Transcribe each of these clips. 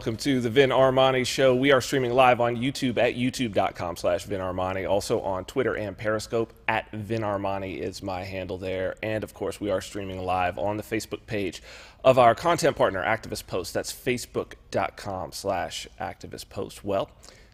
Welcome to the Vin Armani Show. We are streaming live on YouTube at youtube.com slash Vin Armani. Also on Twitter and Periscope at Vin Armani is my handle there. And of course, we are streaming live on the Facebook page of our content partner, Activist Post. That's facebook.com slash Activist Post. Well,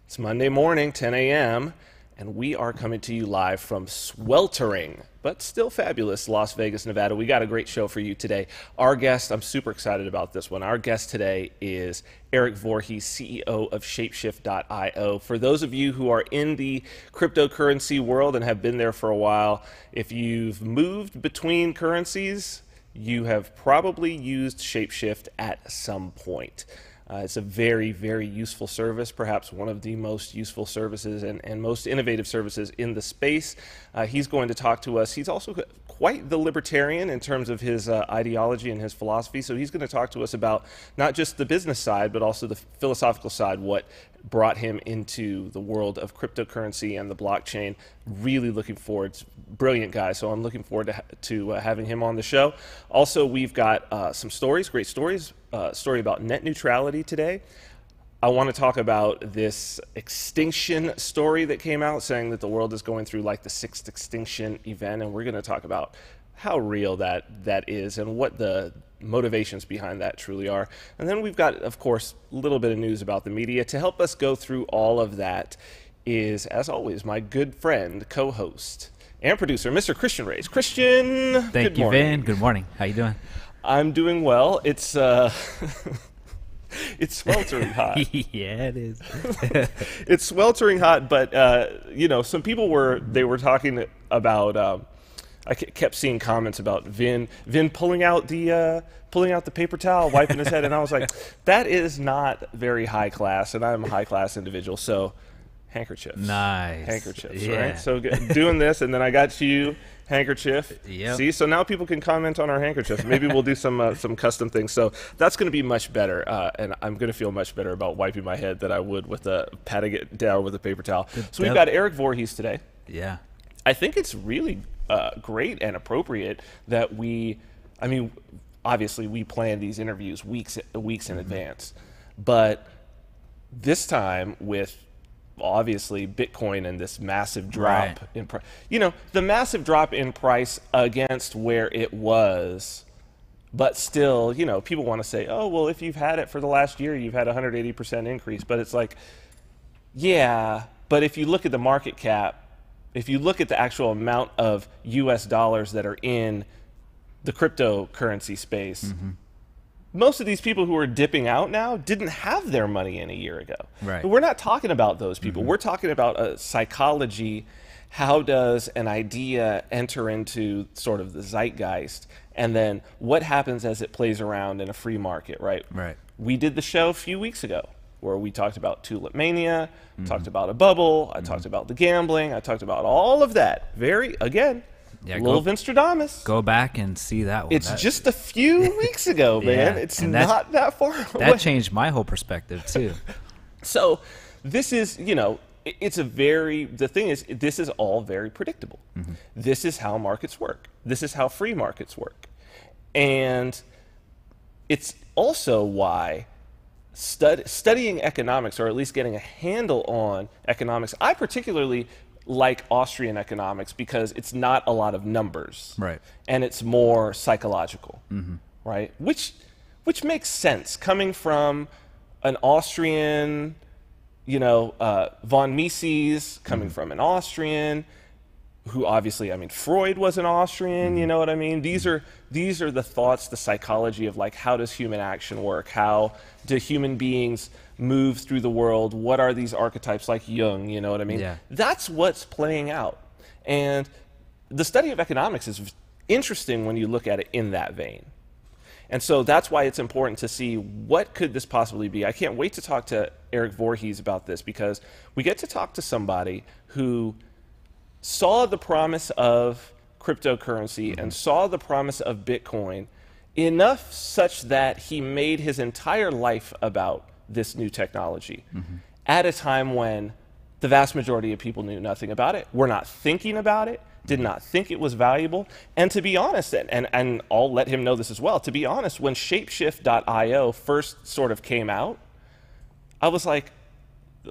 it's Monday morning, 10 a.m., and we are coming to you live from sweltering but still fabulous Las Vegas, Nevada. We got a great show for you today. Our guest, I'm super excited about this one. Our guest today is Erik Voorhees, CEO of Shapeshift.io. For those of you who are in the cryptocurrency world and have been there for a while, if you've moved between currencies, you have probably used Shapeshift at some point. Uh, it's a very, very useful service, perhaps one of the most useful services and, and most innovative services in the space. Uh, he's going to talk to us. He's also quite the libertarian in terms of his uh, ideology and his philosophy. So he's going to talk to us about not just the business side, but also the philosophical side, what brought him into the world of cryptocurrency and the blockchain. Really looking forward. Brilliant guy. So I'm looking forward to, to uh, having him on the show. Also, we've got uh, some stories, great stories. Uh, story about net neutrality today. I want to talk about this extinction story that came out saying that the world is going through like the sixth extinction event, and we're going to talk about how real that that is and what the motivations behind that truly are. And then we've got, of course, a little bit of news about the media to help us go through all of that. Is as always my good friend, co-host, and producer, Mr. Christian Reyes. Christian, thank you, morning. Van. Good morning. How you doing? I'm doing well. It's uh, it's sweltering hot. yeah, it is. it's sweltering hot, but uh, you know, some people were they were talking about. Um, I kept seeing comments about Vin Vin pulling out the uh, pulling out the paper towel, wiping his head, and I was like, that is not very high class, and I'm a high class individual, so handkerchiefs. Nice. Handkerchiefs, yeah. right? So doing this, and then I got you handkerchief. Yep. See, so now people can comment on our handkerchiefs. Maybe we'll do some uh, some custom things. So that's going to be much better, uh, and I'm going to feel much better about wiping my head than I would with a patting it down with a paper towel. So we've got Erik Voorhees today. Yeah. I think it's really uh, great and appropriate that we, I mean, obviously we plan these interviews weeks weeks in mm-hmm. advance, but this time with obviously Bitcoin and this massive drop right. in price. You know, the massive drop in price against where it was, but still, you know, people want to say, oh, well, if you've had it for the last year, you've had a 180% increase. But it's like, yeah, but if you look at the market cap, if you look at the actual amount of US dollars that are in the cryptocurrency space, mm-hmm most of these people who are dipping out now didn't have their money in a year ago. Right. But we're not talking about those people. Mm-hmm. We're talking about a psychology. How does an idea enter into sort of the zeitgeist? And then what happens as it plays around in a free market, right? Right. We did the show a few weeks ago where we talked about tulip mania, mm-hmm. talked about a bubble, I mm-hmm. talked about the gambling, I talked about all of that. Very, again, yeah, Little go, Vinstradamus. Go back and see that one. It's that, just a few weeks ago, man. Yeah, it's not that far away. That changed my whole perspective too. so, this is, you know, it's a very the thing is this is all very predictable. Mm-hmm. This is how markets work. This is how free markets work. And it's also why stud, studying economics or at least getting a handle on economics I particularly like Austrian economics because it's not a lot of numbers, right? And it's more psychological, mm-hmm. right? Which which makes sense coming from an Austrian, you know, uh, von Mises coming mm-hmm. from an Austrian, who obviously, I mean, Freud was an Austrian. Mm-hmm. You know what I mean? These are these are the thoughts, the psychology of like how does human action work? How do human beings move through the world? What are these archetypes like Jung? You know what I mean? Yeah. That's what's playing out. And the study of economics is interesting when you look at it in that vein. And so that's why it's important to see what could this possibly be. I can't wait to talk to Erik Voorhees about this because we get to talk to somebody who saw the promise of cryptocurrency mm-hmm. and saw the promise of Bitcoin enough such that he made his entire life about this new technology mm-hmm. at a time when the vast majority of people knew nothing about it, were not thinking about it, did not think it was valuable. And to be honest, and, and, and I'll let him know this as well, to be honest, when Shapeshift.io first sort of came out, I was like,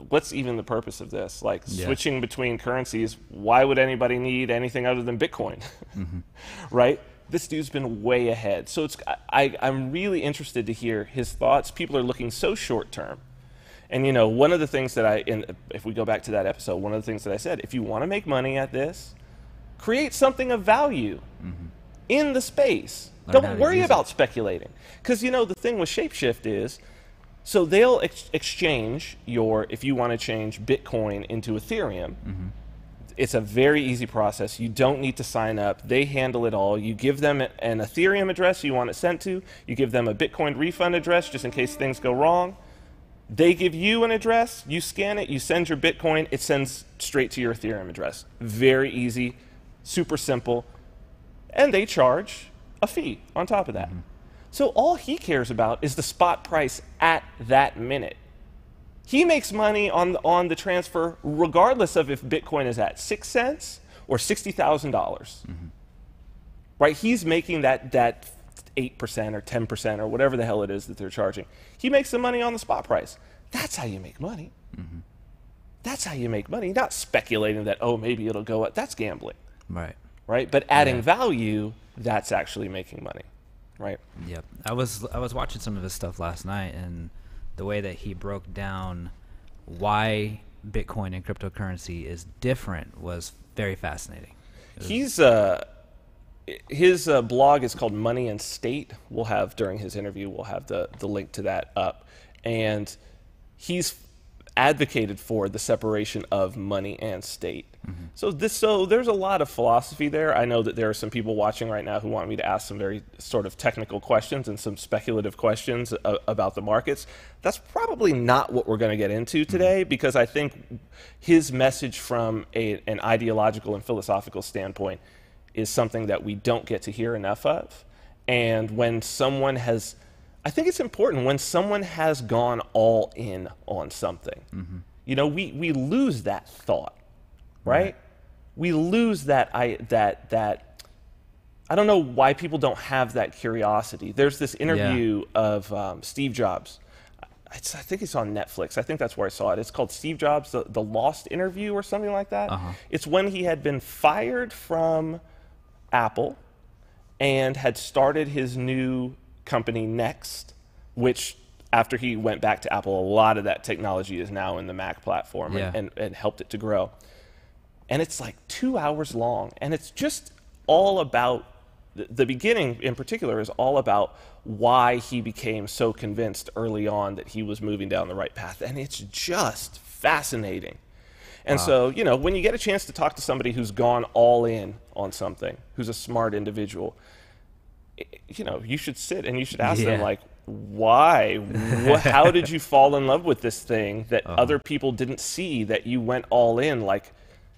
what's even the purpose of this? Like Yeah. switching between currencies, why would anybody need anything other than Bitcoin? right? This dude's been way ahead. So it's I, I'm really interested to hear his thoughts. People are looking so short term. And you know, one of the things that I, in, if we go back to that episode, one of the things that I said, if you want to make money at this, create something of value in the space. Mm-hmm. Learn Don't worry use it. about speculating, because you know the thing with Shapeshift is, so they'll ex- exchange your if you want to change Bitcoin into Ethereum. Mm-hmm. It's a very easy process. You don't need to sign up. They handle it all. You give them an Ethereum address you want it sent to. You give them a Bitcoin refund address just in case things go wrong. They give you an address, you scan it, you send your Bitcoin, it sends straight to your Ethereum address. Very easy, super simple. And they charge a fee on top of that. Mm-hmm. So all he cares about is the spot price at that minute. He makes money on, on the transfer regardless of if Bitcoin is at 6 cents or $60,000. dollars mm-hmm. Right? He's making that, that 8% or 10% or whatever the hell it is that they're charging. He makes the money on the spot price. That's how you make money. Mm-hmm. That's how you make money. Not speculating that, oh, maybe it'll go up. That's gambling, Right. right? But adding Yeah. value, that's actually making money, right? Yep. I was I was watching some of his stuff last night, and the way that he broke down why Bitcoin and cryptocurrency is different was very fascinating. He's uh, his uh, blog is called Money and State. We'll have during his interview, we'll have the the link to that up, and he's advocated for the separation of money and state. So this so there's a lot of philosophy there. I know that there are some people watching right now who want me to ask some very sort of technical questions and some speculative questions uh, about the markets. That's probably not what we're going to get into today because I think his message from a, an ideological and philosophical standpoint is something that we don't get to hear enough of. And when someone has, I think it's important when someone has gone all in on something, you know, we, we lose that thought, right? We lose that, I, that, that, I don't know why people don't have that curiosity. There's this interview of um, Steve Jobs. It's, I think it's on Netflix. I think that's where I saw it. It's called Steve Jobs, the, the Lost Interview or something like that. It's when he had been fired from Apple and had started his new company Next, which after he went back to Apple, a lot of that technology is now in the Mac platform Yeah. and, and, and helped it to grow. And it's like two hours long. And it's just all about the, the beginning, in particular, is all about why he became so convinced early on that he was moving down the right path. And it's just fascinating. And so, you know, when you get a chance to talk to somebody who's gone all in on something, who's a smart individual, you know, you should sit and you should ask them, like, why? How did you fall in love with this thing that other people didn't see that you went all in? Like,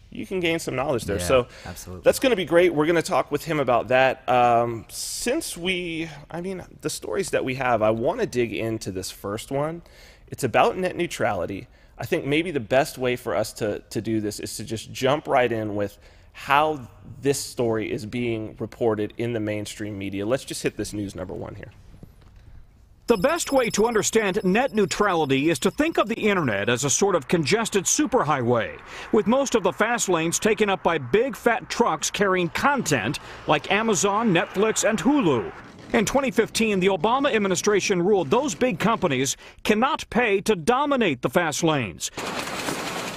you can gain some knowledge there. Yeah, so absolutely. that's going to be great. We're going to talk with him about that. Um, since we, I mean, the stories that we have, I want to dig into this first one. It's about net neutrality. I think maybe the best way for us to, to do this is to just jump right in with how this story is being reported in the mainstream media. Let's just hit this news number one here. The best way to understand net neutrality is to think of the internet as a sort of congested superhighway, with most of the fast lanes taken up by big fat trucks carrying content like Amazon, Netflix, and Hulu. In 2015, the Obama administration ruled those big companies cannot pay to dominate the fast lanes.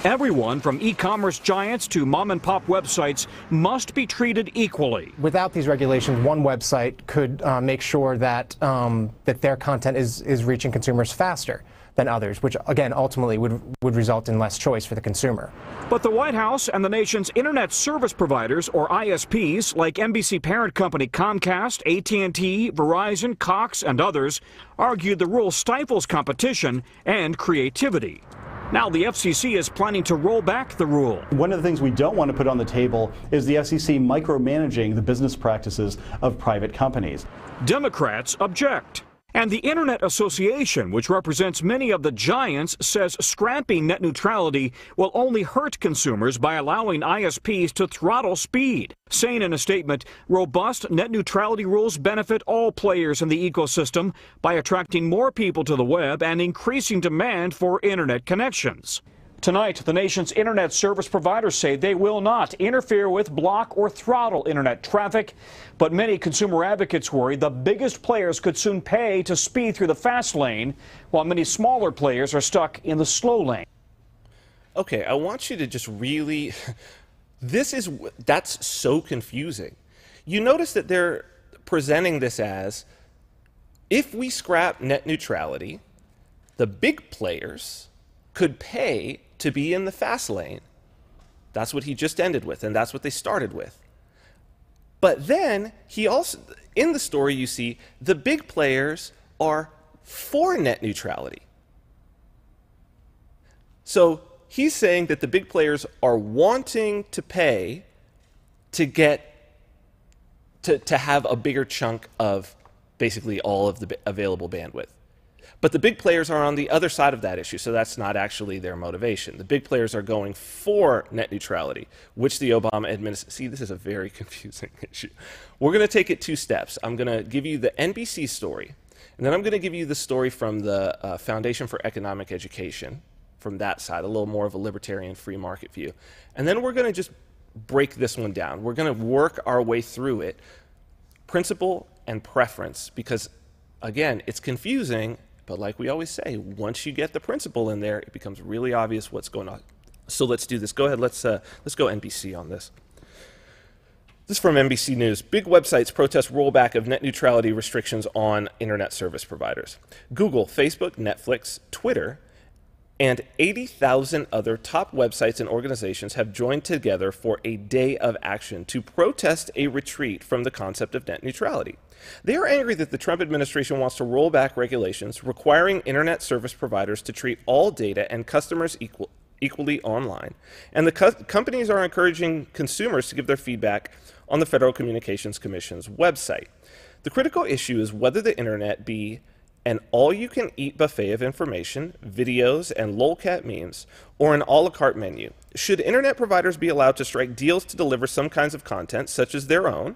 Everyone from e-commerce giants to mom and pop websites must be treated equally. without these regulations, one website could uh, make sure that um, that their content is is reaching consumers faster than others, which again ultimately would would result in less choice for the consumer. But the White House and the nation's internet service providers, or ISPs, like NBC parent company Comcast, AT&T, Verizon, Cox, and others, argued the rule stifles competition and creativity. Now the FCC is planning to roll back the rule. One of the things we don't want to put on the table is the FCC micromanaging the business practices of private companies. Democrats object. And the Internet Association, which represents many of the giants, says scrapping net neutrality will only hurt consumers by allowing ISPs to throttle speed. Saying in a statement, robust net neutrality rules benefit all players in the ecosystem by attracting more people to the web and increasing demand for Internet connections. Tonight, the nation's internet service providers say they will not interfere with, block, or throttle internet traffic. But many consumer advocates worry the biggest players could soon pay to speed through the fast lane, while many smaller players are stuck in the slow lane. Okay, I want you to just really. This is. That's so confusing. You notice that they're presenting this as if we scrap net neutrality, the big players could pay to be in the fast lane. That's what he just ended with, and that's what they started with. But then he also, in the story, you see the big players are for net neutrality. So he's saying that the big players are wanting to pay to get to, to have a bigger chunk of basically all of the available bandwidth. But the big players are on the other side of that issue, so that's not actually their motivation. The big players are going for net neutrality, which the Obama administration. See, this is a very confusing issue. We're going to take it two steps. I'm going to give you the NBC story, and then I'm going to give you the story from the uh, Foundation for Economic Education, from that side, a little more of a libertarian free market view. And then we're going to just break this one down. We're going to work our way through it, principle and preference, because again, it's confusing but like we always say, once you get the principle in there, it becomes really obvious what's going on. So let's do this. Go ahead. Let's uh, let's go NBC on this. This is from NBC News. Big websites protest rollback of net neutrality restrictions on internet service providers. Google, Facebook, Netflix, Twitter, and 80,000 other top websites and organizations have joined together for a day of action to protest a retreat from the concept of net neutrality. They are angry that the Trump administration wants to roll back regulations requiring internet service providers to treat all data and customers equal, equally online. And the co companies are encouraging consumers to give their feedback on the Federal Communications Commission's website. The critical issue is whether the internet be an all you can eat buffet of information, videos, and lolcat memes, or an a la carte menu? Should internet providers be allowed to strike deals to deliver some kinds of content, such as their own,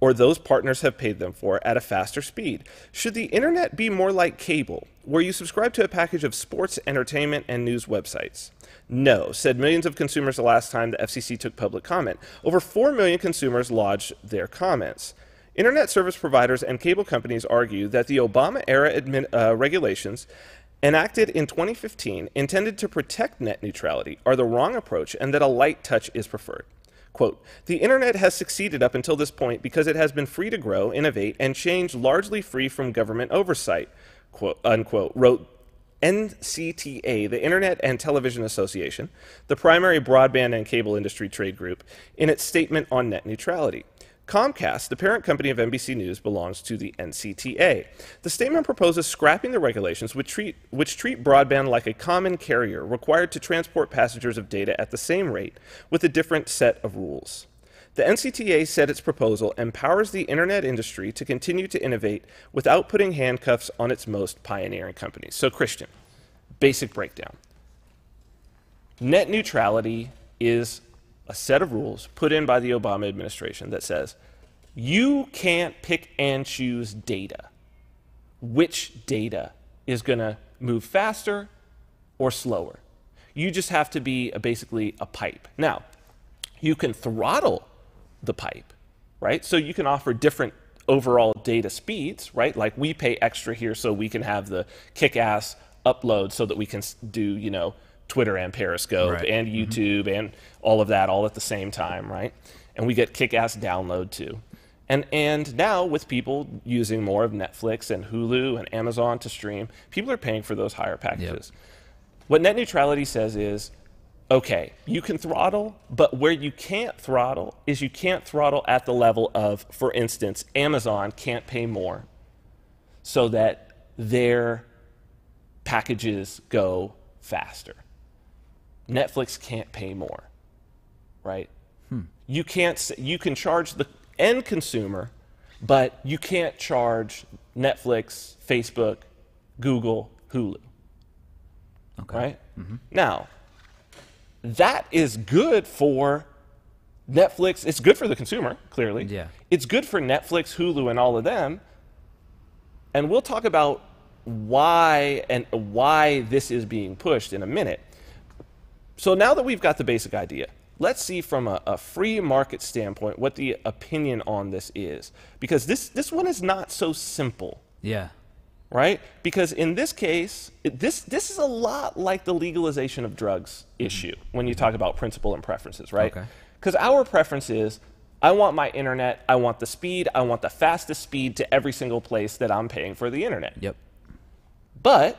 or those partners have paid them for, at a faster speed? Should the internet be more like cable, where you subscribe to a package of sports, entertainment, and news websites? No, said millions of consumers the last time the FCC took public comment. Over 4 million consumers lodged their comments. Internet service providers and cable companies argue that the Obama era admin, uh, regulations enacted in 2015 intended to protect net neutrality are the wrong approach and that a light touch is preferred. Quote, the internet has succeeded up until this point because it has been free to grow, innovate, and change largely free from government oversight, quote, unquote, wrote NCTA, the Internet and Television Association, the primary broadband and cable industry trade group, in its statement on net neutrality. Comcast, the parent company of NBC News, belongs to the NCTA. The statement proposes scrapping the regulations which treat, which treat broadband like a common carrier required to transport passengers of data at the same rate with a different set of rules. The NCTA said its proposal empowers the internet industry to continue to innovate without putting handcuffs on its most pioneering companies. So, Christian, basic breakdown. Net neutrality is a set of rules put in by the Obama administration that says you can't pick and choose data. Which data is going to move faster or slower? You just have to be a, basically a pipe. Now, you can throttle the pipe, right? So you can offer different overall data speeds, right? Like we pay extra here so we can have the kick ass upload so that we can do, you know, Twitter and Periscope right. and mm-hmm. YouTube mm-hmm. and all of that all at the same time, right? And we get kick-ass download too. And and now with people using more of Netflix and Hulu and Amazon to stream, people are paying for those higher packages. Yep. What net neutrality says is okay, you can throttle, but where you can't throttle is you can't throttle at the level of, for instance, Amazon can't pay more so that their packages go faster. Netflix can't pay more, right? Hmm. You can't. You can charge the end consumer, but you can't charge Netflix, Facebook, Google, Hulu. Okay. Right? Now, that is good for Netflix. It's good for the consumer, clearly. Yeah. It's good for Netflix, Hulu, and all of them. And we'll talk about why and why this is being pushed in a minute. So now that we've got the basic idea, let's see from a, a free market standpoint what the opinion on this is. Because this, this one is not so simple Yeah. right? Because in this case, it, this this is a lot like the legalization of drugs mm-hmm. issue when you talk about principle and preferences, right? Okay. Because our preference is, I want my internet, I want the speed, I want the fastest speed to every single place that I'm paying for the internet. Yep. But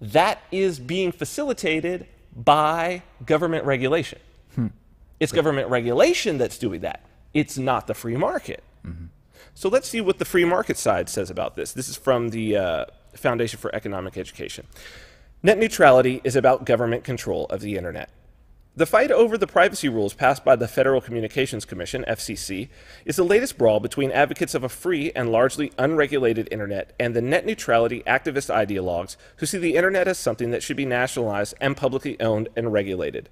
that is being facilitated by government regulation. It's government regulation that's doing that. It's not the free market. So let's see what the free market side says about this. This is from the uh, Foundation for Economic Education. Net neutrality is about government control of the internet. The fight over the privacy rules passed by the Federal Communications Commission, FCC, is the latest brawl between advocates of a free and largely unregulated internet and the net neutrality activist ideologues who see the internet as something that should be nationalized and publicly owned and regulated.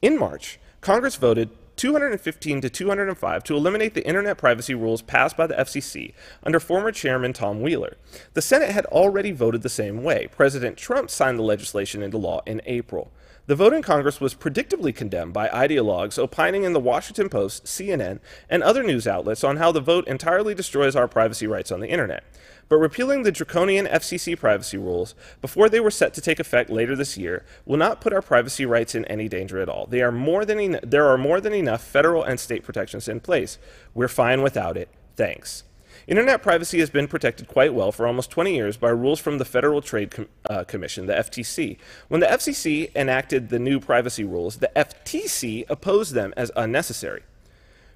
In March, Congress voted 215 to 205 to eliminate the internet privacy rules passed by the FCC under former chairman Tom Wheeler. The Senate had already voted the same way. President Trump signed the legislation into law in April. The vote in Congress was predictably condemned by ideologues opining in the Washington Post, CNN, and other news outlets on how the vote entirely destroys our privacy rights on the internet. But repealing the draconian FCC privacy rules before they were set to take effect later this year will not put our privacy rights in any danger at all. They are more than en- there are more than enough federal and state protections in place. We're fine without it. Thanks. Internet privacy has been protected quite well for almost 20 years by rules from the Federal Trade Com- uh, Commission, the FTC. When the FCC enacted the new privacy rules, the FTC opposed them as unnecessary.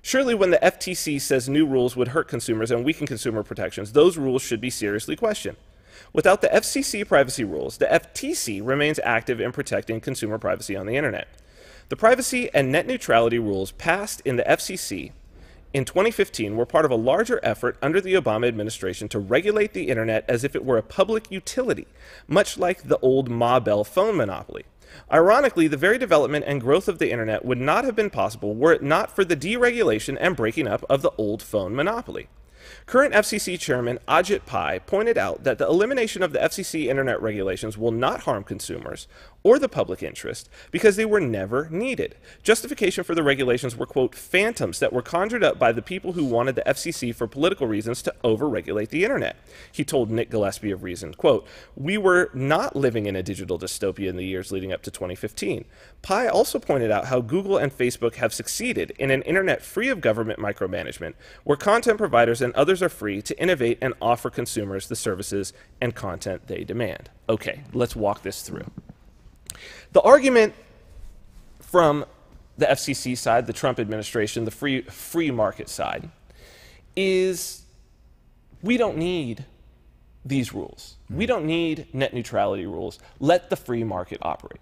Surely, when the FTC says new rules would hurt consumers and weaken consumer protections, those rules should be seriously questioned. Without the FCC privacy rules, the FTC remains active in protecting consumer privacy on the internet. The privacy and net neutrality rules passed in the FCC in 2015 were part of a larger effort under the Obama administration to regulate the internet as if it were a public utility, much like the old Ma Bell phone monopoly. Ironically, the very development and growth of the internet would not have been possible were it not for the deregulation and breaking up of the old phone monopoly. Current FCC Chairman Ajit Pai pointed out that the elimination of the FCC internet regulations will not harm consumers or the public interest because they were never needed. Justification for the regulations were, quote, phantoms that were conjured up by the people who wanted the FCC for political reasons to overregulate the internet. He told Nick Gillespie of Reason, quote, We were not living in a digital dystopia in the years leading up to 2015. Pai also pointed out how Google and Facebook have succeeded in an internet free of government micromanagement, where content providers and others are free to innovate and offer consumers the services and content they demand. Okay, let's walk this through. The argument from the FCC side, the Trump administration, the free, free market side, is we don't need these rules. We don't need net neutrality rules. Let the free market operate.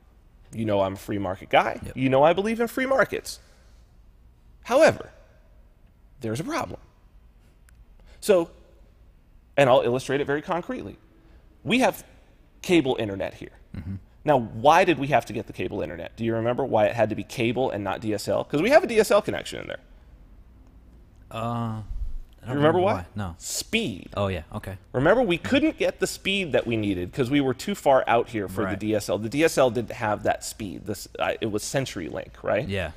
You know I'm a free market guy. You know I believe in free markets. However, there's a problem. So, and I'll illustrate it very concretely. We have cable internet here. Mm-hmm. Now, why did we have to get the cable internet? Do you remember why it had to be cable and not DSL? Because we have a DSL connection in there. Uh, I don't remember why? No. Speed. Oh yeah. Okay. Remember, we couldn't get the speed that we needed because we were too far out here for Right. the DSL. The DSL didn't have that speed. This, uh, it was CenturyLink, right? Yeah.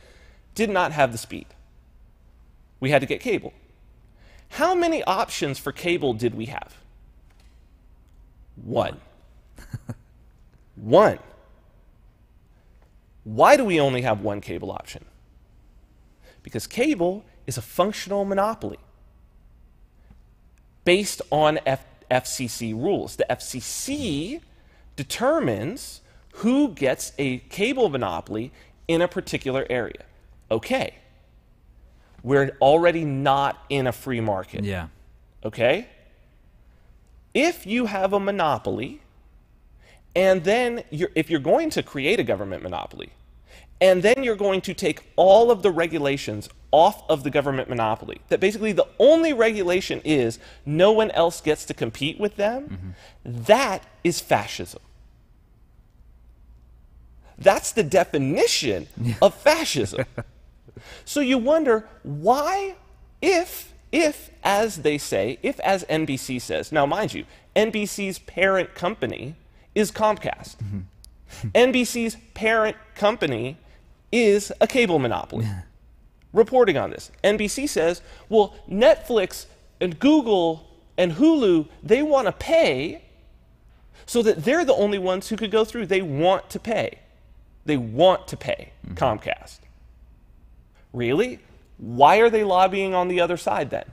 Did not have the speed. We had to get cable. How many options for cable did we have? One. one. Why do we only have one cable option? Because cable is a functional monopoly based on F- FCC rules. The FCC determines who gets a cable monopoly in a particular area. Okay. We're already not in a free market. Yeah. Okay? If you have a monopoly, and then you're, if you're going to create a government monopoly, And then you're going to take all of the regulations off of the government monopoly. That basically the only regulation is no one else gets to compete with them. Mm-hmm. That is fascism. That's the definition of fascism. so you wonder why, if, if, as they say, if, as NBC says, now mind you, NBC's parent company is Comcast. NBC's parent company is a cable monopoly. Reporting on this, NBC says, well, Netflix and Google and Hulu, they want to pay so that they're the only ones who could go through. They want to pay. They want to pay Comcast. Really? Why are they lobbying on the other side then?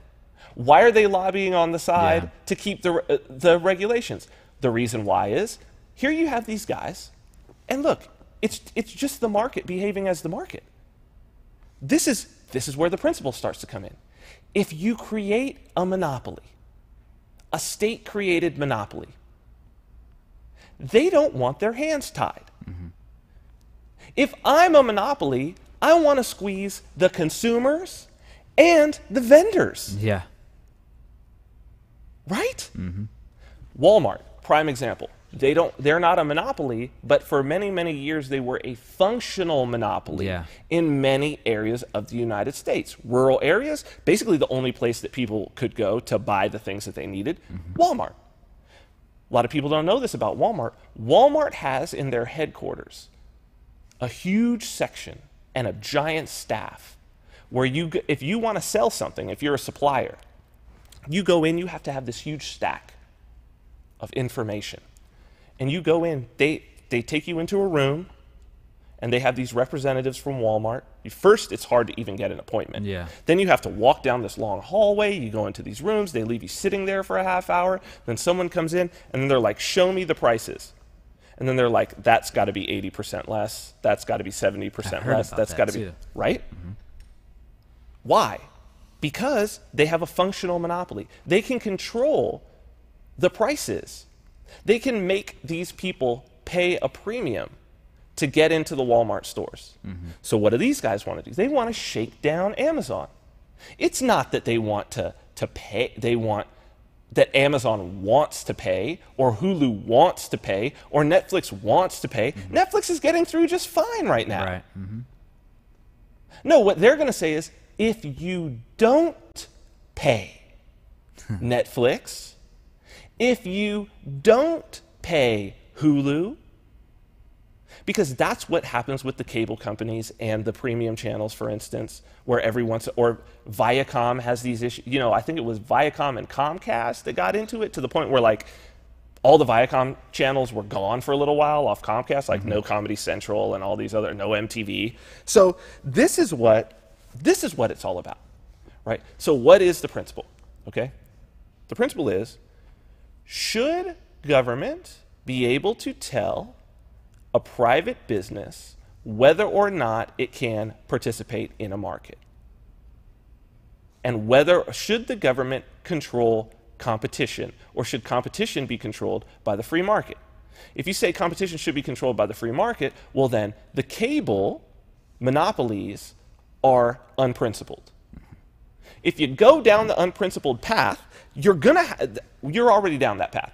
Why are they lobbying on the side Yeah. to keep the, uh, the regulations? The reason why is here you have these guys, and look, it's, it's just the market behaving as the market. This is, this is where the principle starts to come in. If you create a monopoly, a state created monopoly, they don't want their hands tied. Mm-hmm. If I'm a monopoly, I want to squeeze the consumers and the vendors, Yeah. right? Mm-hmm. Walmart, prime example. They don't they're not a monopoly, but for many many years they were a functional monopoly Yeah. in many areas of the United States. Rural areas, basically the only place that people could go to buy the things that they needed, mm-hmm. Walmart. A lot of people don't know this about Walmart. Walmart has in their headquarters a huge section and a giant staff where you if you want to sell something, if you're a supplier, you go in, you have to have this huge stack of information. And you go in, they they take you into a room and they have these representatives from Walmart. First, it's hard to even get an appointment. Yeah. Then you have to walk down this long hallway. You go into these rooms. They leave you sitting there for a half hour. Then someone comes in and then they're like, "Show me the prices." And then they're like, "That's got to be 80% less. That's got to be 70% I heard less. That's that got to be right." Mm-hmm. Why? Because they have a functional monopoly. They can control the prices. They can make these people pay a premium to get into the Walmart stores. So what do these guys want to do? They want to shake down Amazon. It's not that they want to to pay they want that Amazon wants to pay or Hulu wants to pay or Netflix wants to pay. Netflix is getting through just fine right now. Right. Mm. No, what they're going to say is if you don't pay Netflix, if you don't pay Hulu, because that's what happens with the cable companies and the premium channels, for instance, where every once or Viacom has these issues. You know, I think it was Viacom and Comcast that got into it to the point where like all the Viacom channels were gone for a little while off Comcast, like mm-hmm. no Comedy Central and all these other no MTV. So this is what this is what it's all about, right? So what is the principle? Okay, the principle is should government be able to tell a private business whether or not it can participate in a market? And whether should the government control competition or should competition be controlled by the free market? If you say competition should be controlled by the free market, well then the cable monopolies are unprincipled. If you go down the unprincipled path, you're gonna ha- you're already down that path.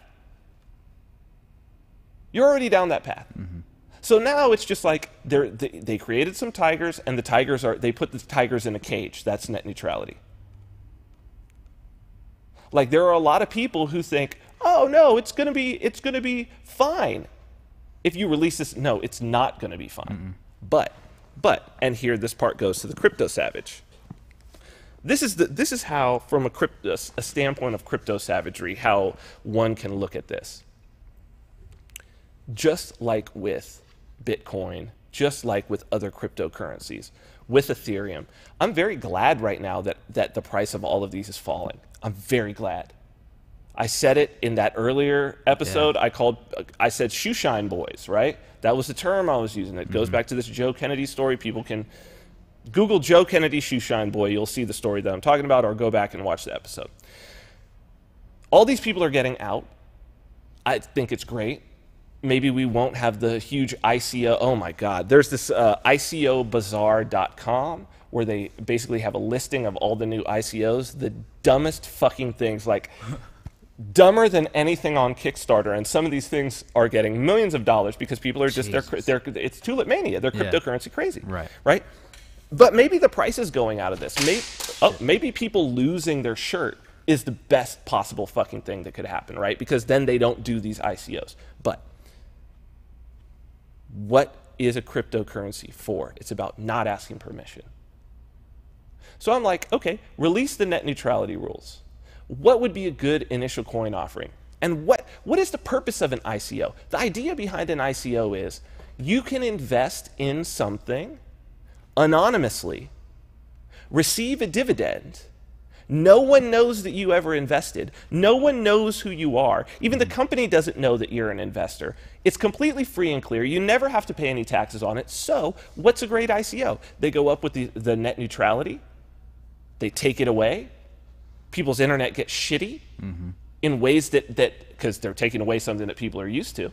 You're already down that path. Mm-hmm. So now it's just like they they created some tigers, and the tigers are they put the tigers in a cage. That's net neutrality. Like there are a lot of people who think, oh no, it's gonna be it's gonna be fine if you release this. No, it's not gonna be fine. But but and here this part goes to the crypto savage. This is the this is how from a crypto a standpoint of crypto savagery how one can look at this just like with Bitcoin, just like with other cryptocurrencies, with Ethereum, I'm very glad right now that, that the price of all of these is falling. I'm very glad. I said it in that earlier episode. I called, I said shoeshine boys, right? That was the term I was using. It goes mm-hmm. back to this Joe Kennedy story. People can Google Joe Kennedy shoeshine boy. You'll see the story that I'm talking about, or go back and watch the episode. All these people are getting out. I think it's great. maybe we won't have the huge ICO. Oh my God, there's this uh, ICObazaar.com where they basically have a listing of all the new ICOs, the dumbest fucking things like dumber than anything on Kickstarter. And some of these things are getting millions of dollars because people are just, they're, they're, it's tulip mania. They're Yeah. cryptocurrency crazy, Right. Right. But maybe the price is going out of this. Maybe, oh, maybe people losing their shirt is the best possible fucking thing that could happen, right? Because then they don't do these ICOs. But what is a cryptocurrency for? It's about not asking permission. So I'm like, okay, release the net neutrality rules. What would be a good initial coin offering? And what, what is the purpose of an ICO? The idea behind an ICO is you can invest in something anonymously, receive a dividend. No one knows that you ever invested. No one knows who you are. Even the company doesn't know that you're an investor. It's completely free and clear. You never have to pay any taxes on it. So, what's a great ICO? They go up with the, the net neutrality, they take it away. People's internet gets shitty mm-hmm. in ways that, that because they're taking away something that people are used to.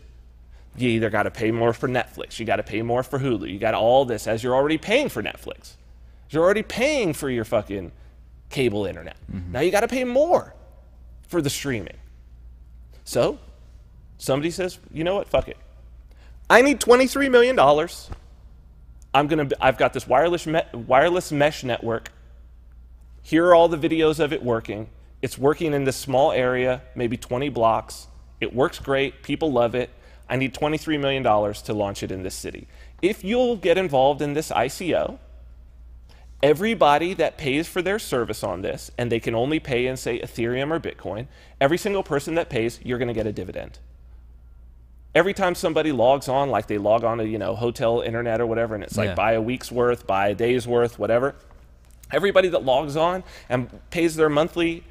You either got to pay more for Netflix, you got to pay more for Hulu, you got all this as you're already paying for Netflix. You're already paying for your fucking cable internet. Mm-hmm. Now you got to pay more for the streaming. So, somebody says, "You know what? Fuck it. I need 23 million dollars. I'm going to I've got this wireless me- wireless mesh network. Here are all the videos of it working. It's working in this small area, maybe 20 blocks. It works great. People love it. I need $23 million to launch it in this city. If you'll get involved in this ICO, everybody that pays for their service on this, and they can only pay in, say, Ethereum or Bitcoin, every single person that pays, you're going to get a dividend. Every time somebody logs on, like they log on to, you know, hotel internet or whatever, and it's like Yeah. buy a week's worth, buy a day's worth, whatever. Everybody that logs on and pays their monthly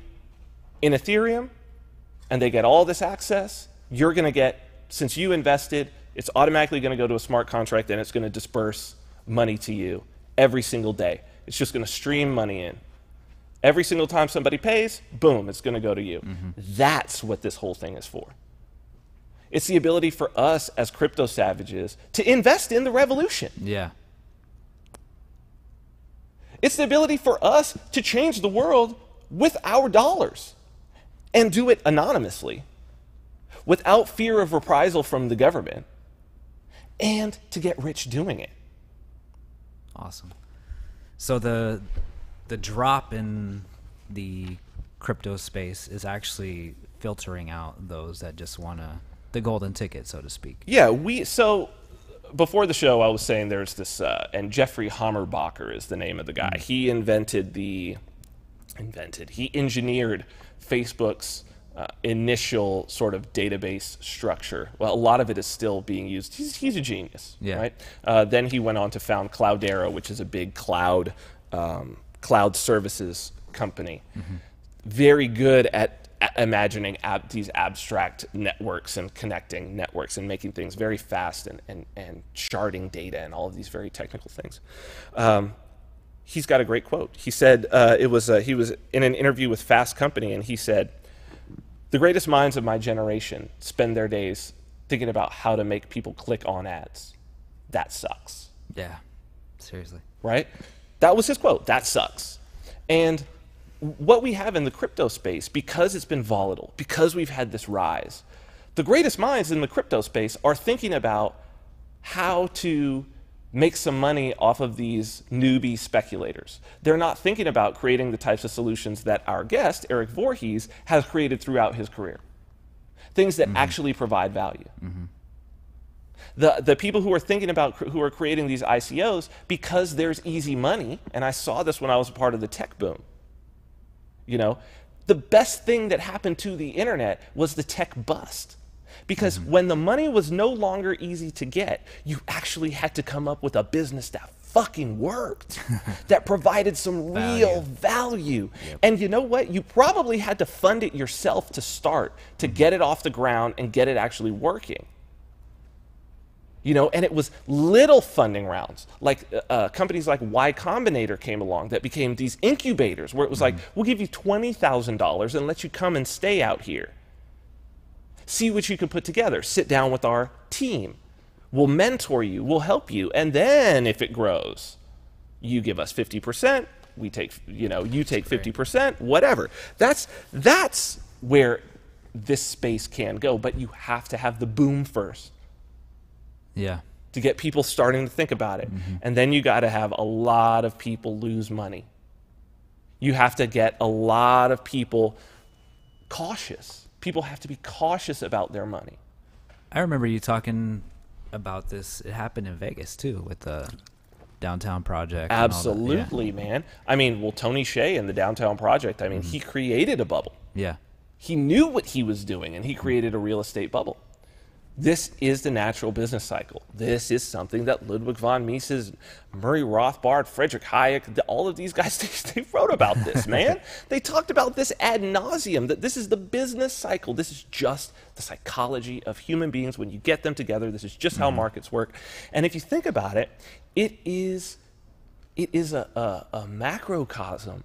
in Ethereum and they get all this access, you're going to get, since you invested, it's automatically going to go to a smart contract and it's going to disperse money to you every single day. It's just going to stream money in. Every single time somebody pays, boom, it's going to go to you. Mm-hmm. That's what this whole thing is for. It's the ability for us as crypto savages to invest in the revolution. Yeah. It's the ability for us to change the world with our dollars and do it anonymously without fear of reprisal from the government and to get rich doing it. Awesome. So the the drop in the crypto space is actually filtering out those that just want to the golden ticket, so to speak. Yeah, we so before the show, I was saying there's this, uh, and Jeffrey Hammerbacher is the name of the guy. He invented the, invented, he engineered Facebook's uh, initial sort of database structure. Well, a lot of it is still being used. He's, he's a genius, Yeah. right? Uh, then he went on to found Cloudera, which is a big cloud um, cloud services company. Very good at imagining ab- these abstract networks and connecting networks and making things very fast and, and, and sharding data and all of these very technical things. Um, he's got a great quote. He said uh, it was uh, he was in an interview with Fast Company, and he said, "The greatest minds of my generation spend their days thinking about how to make people click on ads. That sucks." Yeah. Seriously. right? That was his quote. That sucks. And what we have in the crypto space, because it's been volatile, because we've had this rise, the greatest minds in the crypto space are thinking about how to make some money off of these newbie speculators. They're not thinking about creating the types of solutions that our guest, Erik Voorhees, has created throughout his career. Things that mm-hmm. actually provide value mm-hmm. the the people who are thinking about who are creating these ICOs because there's easy money, and I saw this when I was a part of the tech boom. You know, the best thing that happened to the internet was the tech bust. Because when the money was no longer easy to get, you actually had to come up with a business that fucking worked, that provided some real value. And you know what? You probably had to fund it yourself to start, to get it off the ground and get it actually working. You know and it was little funding rounds. Like uh, uh, companies like y combinator came along that became these incubators where it was like we'll give you $20000 and let you come and stay out here See what you can put together. Sit down with our team. We'll mentor you, we'll help you. And then if it grows, you give us 50%, we take, you know, you take 50%, whatever. That's that's where this space can go, but you have to have the boom first Yeah. to get people starting to think about it. Mm-hmm. And then you got to have a lot of people lose money. You have to get a lot of people cautious. People have to be cautious about their money. I remember you talking about this. It happened in Vegas too with the downtown project. and that. Yeah. Absolutely, man. I mean, well, Tony Hsieh in the Downtown Project, I mean, mm-hmm. he created a bubble. Yeah. He knew what he was doing and he created a real estate bubble. This is the natural business cycle. This is something that Ludwig von Mises, Murray Rothbard, Frederick Hayek, all of these guys, they, they wrote about this, man. they talked about this ad nauseum, that this is the business cycle. This is just the psychology of human beings. When you get them together, this is just how mm-hmm. markets work. And if you think about it, it is it is a, a, a macrocosm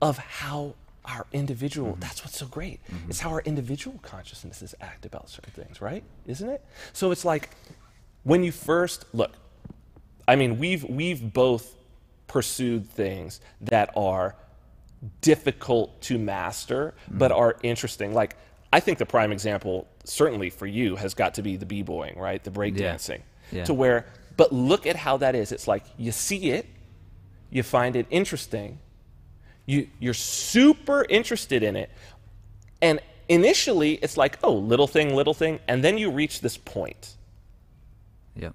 of how our individual mm-hmm. that's what's so great. Mm-hmm. It's how our individual consciousnesses act about certain things right? Isn't it? So it's like when you first look i mean we've we've both pursued things that are difficult to master mm-hmm. but are interesting. Like i think the prime example certainly for you has got to be the b-boying right? The breakdancing Yeah. to where but look at how that is. It's like you see it you find it interesting you you're super interested in it and initially it's like oh little thing little thing and then you reach this point Yep.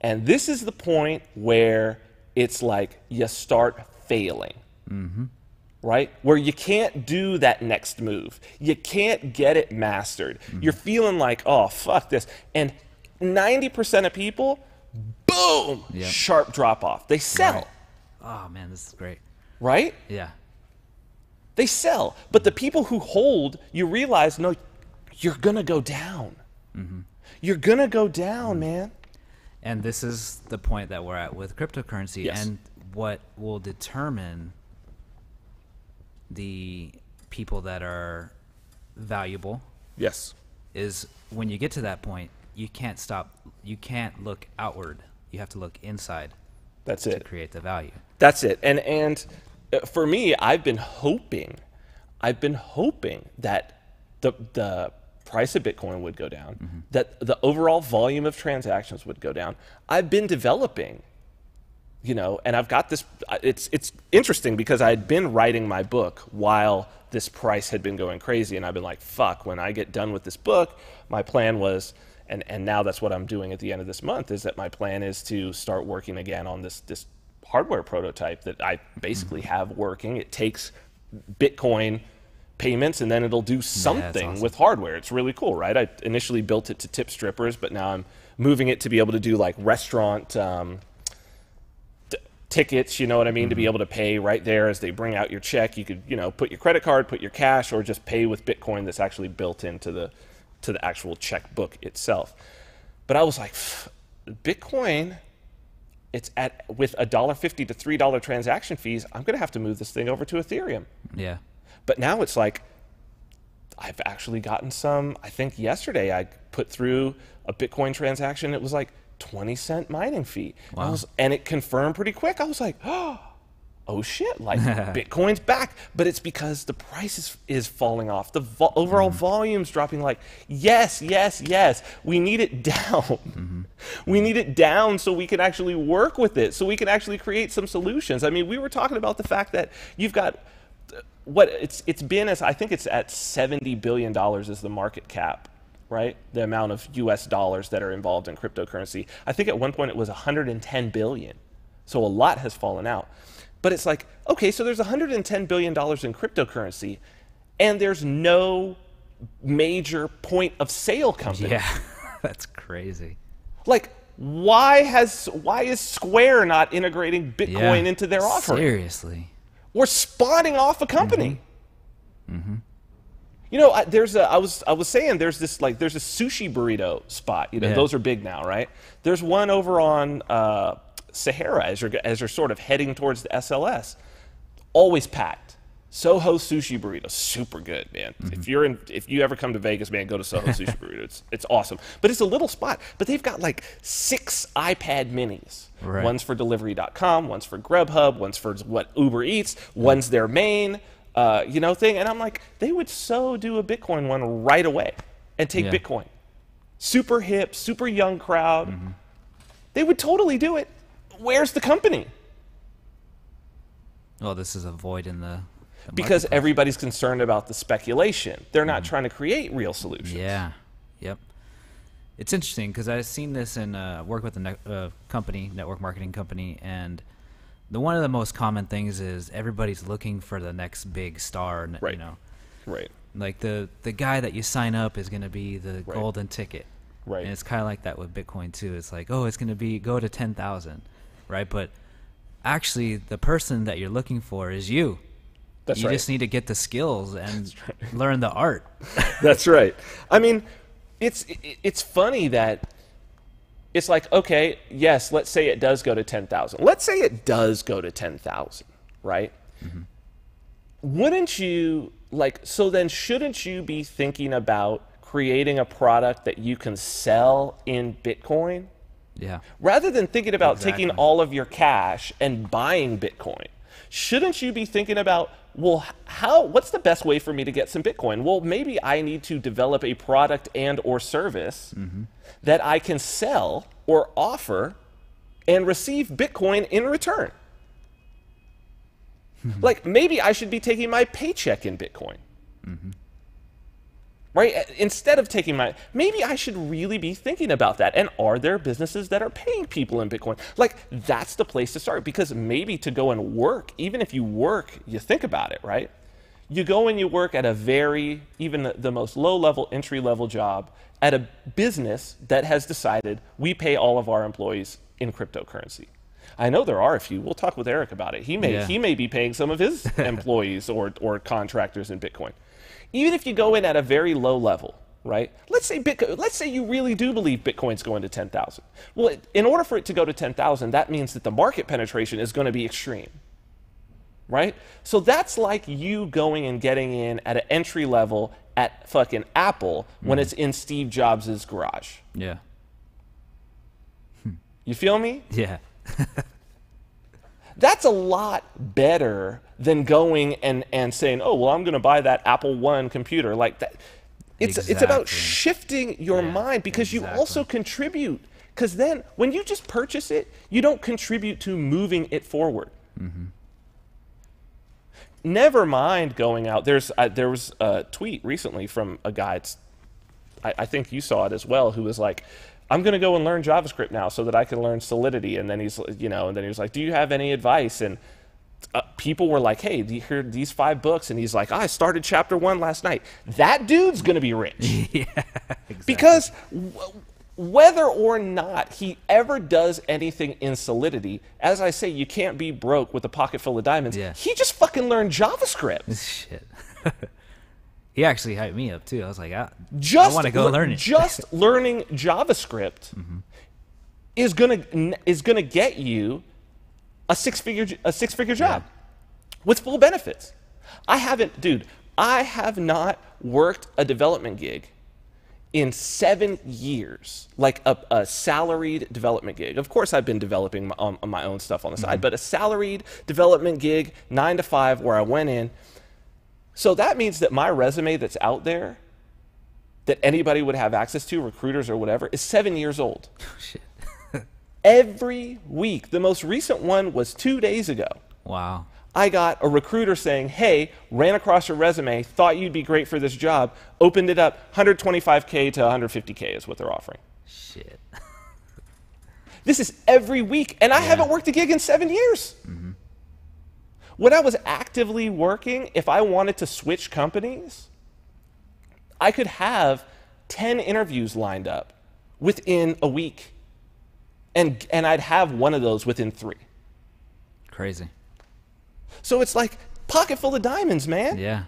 and this is the point where it's like you start failing. Mm-hmm. Right? Where you can't do that next move. You can't get it mastered. Mm-hmm. You're feeling like, oh, fuck this. And 90% of people, boom, Yep. sharp drop off. They sell, Right. Oh man, this is great. Right? Yeah. They sell. But the people who hold, you realize, no, you're going to go down. Mm-hmm. You're going to go down, mm-hmm. man. And this is the point that we're at with cryptocurrency Yes. and what will determine the people that are valuable Yes. is when you get to that point, you can't stop you can't look outward. You have to look inside That's to it. create the value. That's it. And and for me, I've been hoping, I've been hoping that the the price of Bitcoin would go down, that the overall volume of transactions would go down. I've been developing, you know, and I've got this. uh, It's it's interesting because I had been writing my book while this price had been going crazy, and I've been like, fuck. When I get done with this book, my plan was. And, and now that's what I'm doing at the end of this month is that my plan is to start working again on this this hardware prototype that I basically have working. It takes Bitcoin payments and then it'll do something awesome. with hardware. It's really cool, right? I initially built it to tip strippers, but now I'm moving it to be able to do like restaurant um, t- tickets, you know what I mean, to be able to pay right there as they bring out your check. You could, you know, put your credit card, put your cash, or just pay with Bitcoin that's actually built into the to the actual checkbook itself. But I was like, Bitcoin, it's at with a dollar fifty to three dollar transaction fees. I'm gonna have to move this thing over to Ethereum. Yeah. But now it's like I've actually gotten some. I think yesterday I put through a Bitcoin transaction. It was like 20 cent mining fee. I was, and it confirmed pretty quick. I was like, oh, oh shit, like Bitcoin's back. But it's because the price is, is falling off. The vo- overall mm-hmm. volume's dropping like, yes, yes, yes. We need it down. Mm-hmm. We need it down so we can actually work with it, so we can actually create some solutions. I mean, we were talking about the fact that you've got uh, what it's it's been as I think it's at 70 billion dollars is the market cap, right? The amount of US dollars that are involved in cryptocurrency. I think at one point it was 110 billion. So a lot has fallen out. But it's like, okay, so there's 110 billion dollars in cryptocurrency and there's no major point of sale company. Yeah. That's crazy. Like why has why is Square not integrating Yeah. Bitcoin into their offering? Seriously. We're spawning off a company. You know, I, there's a. I was I was saying there's this like there's a sushi burrito spot. You know, Yeah. those are big now, right? There's one over on uh, Sahara as you're as you're sort of heading towards the SLS. Always packed. Soho Sushi Burrito, super good, man. Mm-hmm. If you're in, if you ever come to Vegas, man, go to Soho Sushi Burrito. It's it's awesome. But it's a little spot. But they've got like six iPad Minis. Right. One's for Delivery.com, one's for Grubhub, one's for what Uber Eats, one's their main, uh, you know, thing. And I'm like, they would so do a Bitcoin one right away and take Yeah. Bitcoin. Super hip, super young crowd. Mm-hmm. They would totally do it. Where's the company? Well, this is a void in the. the because everybody's concerned about the speculation. They're not trying to create real solutions. Yeah. Yep. It's interesting because I've seen this in uh, work with a ne- uh, company, network marketing company, and the one of the most common things is everybody's looking for the next big star. Right. You know, Right. like the the guy that you sign up is going to be the Right. golden ticket. Right. And it's kind of like that with Bitcoin too. It's like, oh, it's going to be go to ten thousand, right? But actually, the person that you're looking for is you. That's you right. just need to get the skills and learn the art. That's right. I mean, it's it's funny that it's like okay, yes, let's say it does go to 10,000. Let's say it does go to 10,000, right? Mm-hmm. Wouldn't you like so then shouldn't you be thinking about creating a product that you can sell in Bitcoin? Yeah. rather than thinking about taking all of your cash and buying bitcoin shouldn't you be thinking about well how what's the best way for me to get some bitcoin? Well maybe i need to develop a product and or service mm-hmm. that i can sell or offer and receive bitcoin in return. Like maybe i should be taking my paycheck in bitcoin mm-hmm. Right? Instead of taking my, maybe I should really be thinking about that. And are there businesses that are paying people in Bitcoin? Like, that's the place to start because maybe to go and work, even if you work, you think about it, right? You go and you work at a very, even the, the most low level, entry level job at a business that has decided we pay all of our employees in cryptocurrency. I know there are a few. We'll talk with Erik about it. He may Yeah. he may be paying some of his employees or or contractors in Bitcoin. Even if you go in at a very low level, right? Let's say Bitcoin, let's say you really do believe Bitcoin's going to 10,000. Well, it- in order for it to go to 10,000, that means that the market penetration is going to be extreme. Right? So that's like you going and getting in at an entry level at fucking Apple when mm. it's in Steve Jobs' garage. Yeah. You feel me? Yeah. That's a lot better than going and, and saying, "Oh, well, I'm going to buy that Apple One computer." Like that, it's it's about shifting your Yeah, mind because you also contribute. Because then, when you just purchase it, you don't contribute to moving it forward. Mm-hmm. Never mind going out. There's uh, there was a tweet recently from a guy. It's, I, I think you saw it as well. Who was like, "I'm going to go and learn JavaScript now so that I can learn Solidity." And then he's, you know, and then he was like, "Do you have any advice?" And uh, people were like, "Hey, do you hear these five books?" And he's like, "I started chapter one last night." That dude's going to be rich yeah, exactly. because w- whether or not he ever does anything in Solidity, as I say, you can't be broke with a pocket full of diamonds. Yeah. He just fucking learned JavaScript. Shit. he actually hyped me up too. I was like, ah, just I want to go lear- learn it. Just learning JavaScript is gonna is gonna get you a six figure a six figure job with full benefits. I haven't, dude. I have not worked a development gig in seven years, like a, a salaried development gig. Of course, I've been developing my, um, my own stuff on the side, but a salaried development gig, nine to five, where I went in. So that means that my resume that's out there, that anybody would have access to, recruiters or whatever, is seven years old. Oh, shit. Every week. The most recent one was two days ago. Wow. I got a recruiter saying, Hey, ran across your resume, thought you'd be great for this job, opened it up, 125K to 150K is what they're offering. Shit. This is every week, and I haven't worked a gig in seven years. Mm-hmm. When I was actively working, if I wanted to switch companies, I could have 10 interviews lined up within a week. And, and I'd have one of those within three. Crazy. So it's like pocket full of diamonds, man. Yeah.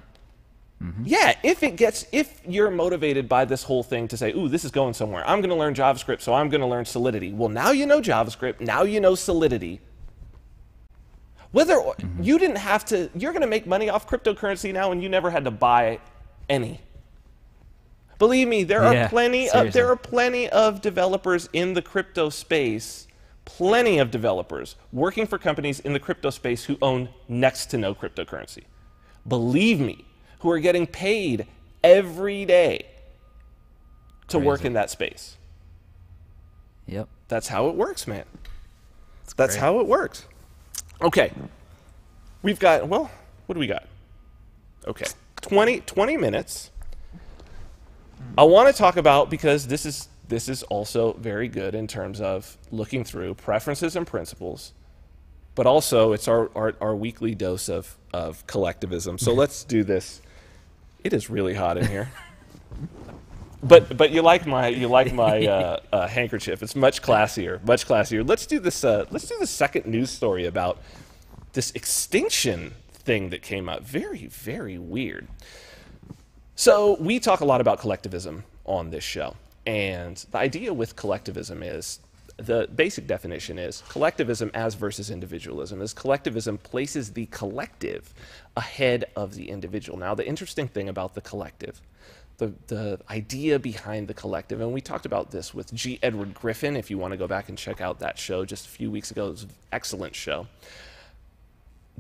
Mm-hmm. Yeah, if it gets, if you're motivated by this whole thing to say, ooh, this is going somewhere, I'm going to learn JavaScript, so I'm going to learn Solidity. Well, now you know JavaScript, now you know Solidity. Whether you didn't have to, you're going to make money off cryptocurrency now, and you never had to buy any. Believe me, there Yeah, are plenty. Of, there are plenty of developers in the crypto space. Plenty of developers working for companies in the crypto space who own next to no cryptocurrency. Believe me, who are getting paid every day to work in that space. Yep. That's how it works, man. That's great. how it works. Okay. We've got, well, what do we got? Okay. 20, 20 minutes. I want to talk about because this is this is also very good in terms of looking through preferences and principles, but also it's our, our, our weekly dose of, of collectivism. So let's do this. It is really hot in here. But but you like my you like my uh, uh, handkerchief. It's much classier, much classier. Let's do this. Uh, let's do the second news story about this extinction thing that came up. Very very weird. So we talk a lot about collectivism on this show, and the idea with collectivism is the basic definition is collectivism as versus individualism is collectivism places the collective ahead of the individual. Now the interesting thing about the collective the, the idea behind the collective, and we talked about this with G. Edward Griffin. If you want to go back and check out that show just a few weeks ago, it was an excellent show.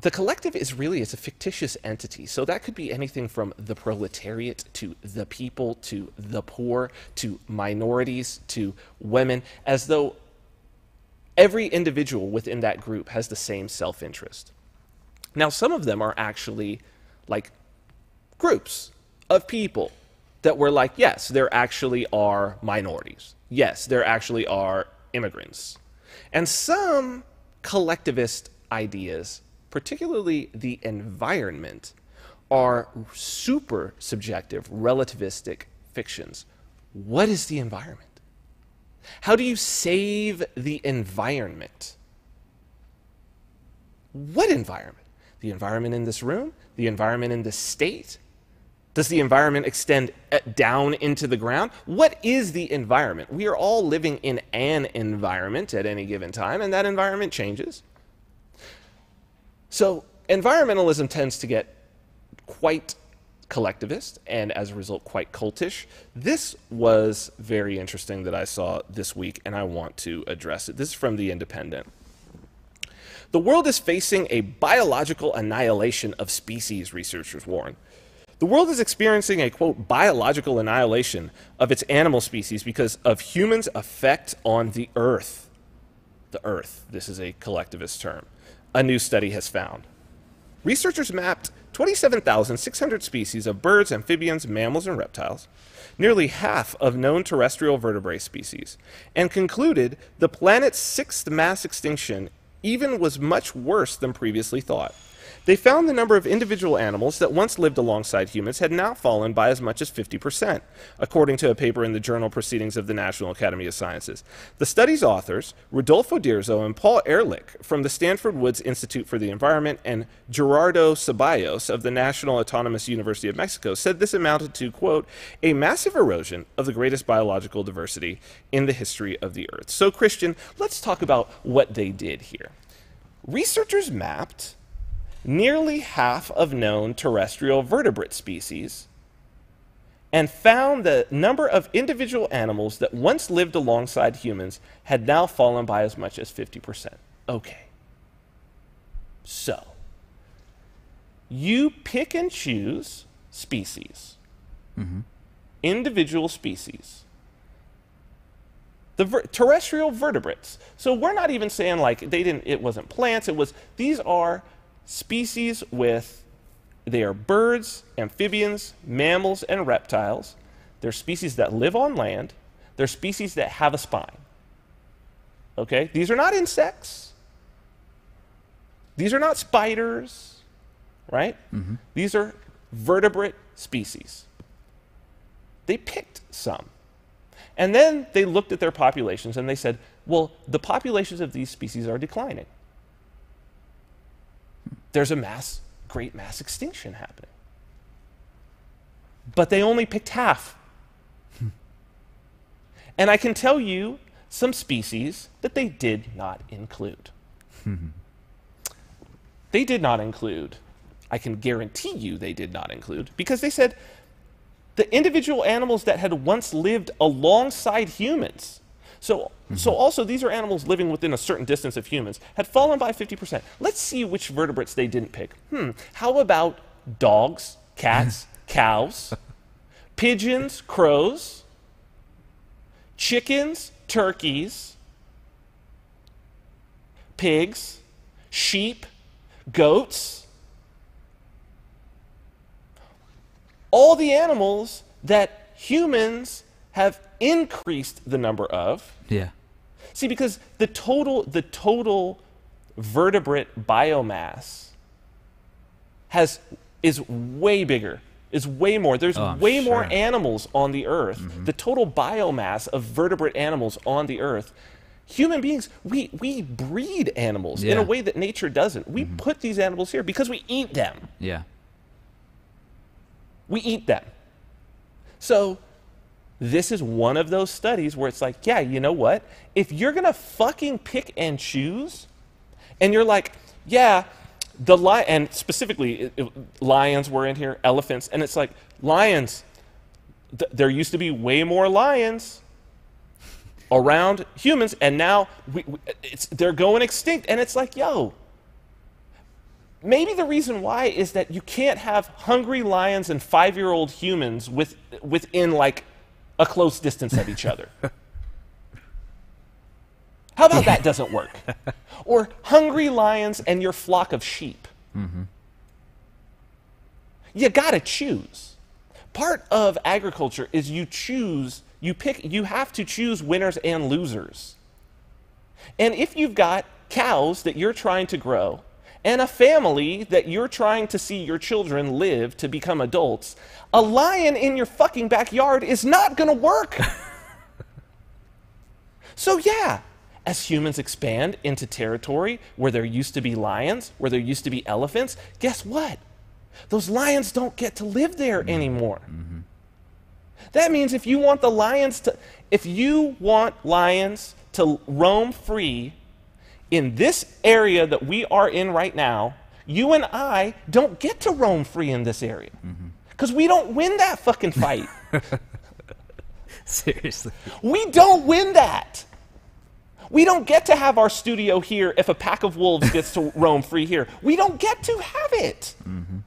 The collective is really it's a fictitious entity. So that could be anything from the proletariat to the people to the poor to minorities to women, as though every individual within that group has the same self-interest. Now, some of them are actually like groups of people that were like, yes, there actually are minorities. Yes, there actually are immigrants. And some collectivist ideas, particularly the environment, are super subjective, relativistic fictions. What is the environment? How do you save the environment? What environment? The environment in this room? The environment in this state? Does the environment extend uh, down into the ground? What is the environment? We are all living in an environment at any given time, and that environment changes. So, environmentalism tends to get quite collectivist and as a result quite cultish. This was very interesting that I saw this week, and I want to address it. This is from The Independent. The world is facing a biological annihilation of species, researchers warn. The world is experiencing a quote biological annihilation of its animal species because of humans' effect on the earth. The earth, this is a collectivist term, a new study has found. Researchers mapped 27,600 species of birds, amphibians, mammals, and reptiles, nearly half of known terrestrial vertebrate species, and concluded the planet's sixth mass extinction even was much worse than previously thought. They found the number of individual animals that once lived alongside humans had now fallen by as much as 50%, according to a paper in the journal Proceedings of the National Academy of Sciences. The study's authors, Rodolfo Dirzo and Paul Ehrlich from the Stanford Woods Institute for the Environment and Gerardo Ceballos of the National Autonomous University of Mexico, said this amounted to, quote, a massive erosion of the greatest biological diversity in the history of the Earth. So, Christian, let's talk about what they did here. Researchers mapped nearly half of known terrestrial vertebrate species and found the number of individual animals that once lived alongside humans had now fallen by as much as 50%. Okay. So, you pick and choose species, mm-hmm. individual species the ver- terrestrial vertebrates. So we're not even saying like they didn't. It wasn't plants. It was these are species with. They are birds, amphibians, mammals, and reptiles. They're species that live on land. They're species that have a spine. Okay, these are not insects. These are not spiders, right? Mm-hmm. These are vertebrate species. They picked some. And then they looked at their populations and they said, well, the populations of these species are declining. There's a mass, great mass extinction happening. But they only picked half. Hmm. and I can tell you some species that they did not include. Hmm. they did not include, I can guarantee you they did not include, because they said the individual animals that had once lived alongside humans. So, so also these are animals living within a certain distance of humans had fallen by 50%. Let's see which vertebrates they didn't pick. Hmm, how about dogs, cats, cows, pigeons, crows, chickens, turkeys, pigs, sheep, goats, all the animals that humans have increased the number of. Yeah. See, because the total the total vertebrate biomass has is way bigger, is way more. There's Oh, way more animals on the earth. Mm-hmm. The total biomass of vertebrate animals on the earth. Human beings, we, we breed animals in a way that nature doesn't. We mm-hmm. put these animals here because we eat them. Yeah. We eat them. So, this is one of those studies where it's like, yeah, you know what? If you're going to fucking pick and choose, and you're like, yeah, the lion, and specifically, it- it- lions were in here, elephants, and it's like, lions, th- there used to be way more lions around humans, and now we, we, it's, they're going extinct. And it's like, yo, maybe the reason why is that you can't have hungry lions and five-year-old humans with, within like a close distance of each other. How about that doesn't work? Or hungry lions and your flock of sheep. Mm-hmm. You gotta choose. Part of agriculture is you choose, you pick, you have to choose winners and losers. And if you've got cows that you're trying to grow and a family that you're trying to see your children live to become adults, a lion in your fucking backyard is not going to work. so, yeah, as humans expand into territory where there used to be lions, where there used to be elephants, guess what? Those lions don't get to live there mm-hmm. anymore. Mm-hmm. That means if you want the lions to, if you want lions to roam free in this area that we are in right now, you and I don't get to roam free in this area. Mm-hmm. Because we don't win that fucking fight. Seriously. we don't win that. We don't get to have our studio here if a pack of wolves gets to roam free here. We don't get to have it. Mm-hmm.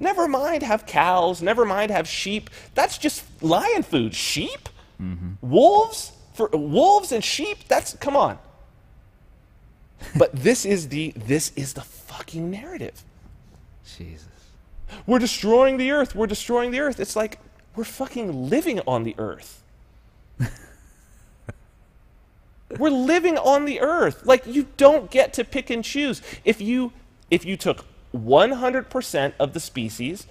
Never mind have cows, never mind have sheep. That's just lion food. Sheep? Mm-hmm. Wolves? For wolves and sheep? That's come on. But this is the this is the fucking narrative. Jesus. We're destroying the earth. We're destroying the earth. It's like we're fucking living on the earth. we're living on the earth. Like you don't get to pick and choose. If you if you took 100% of the species,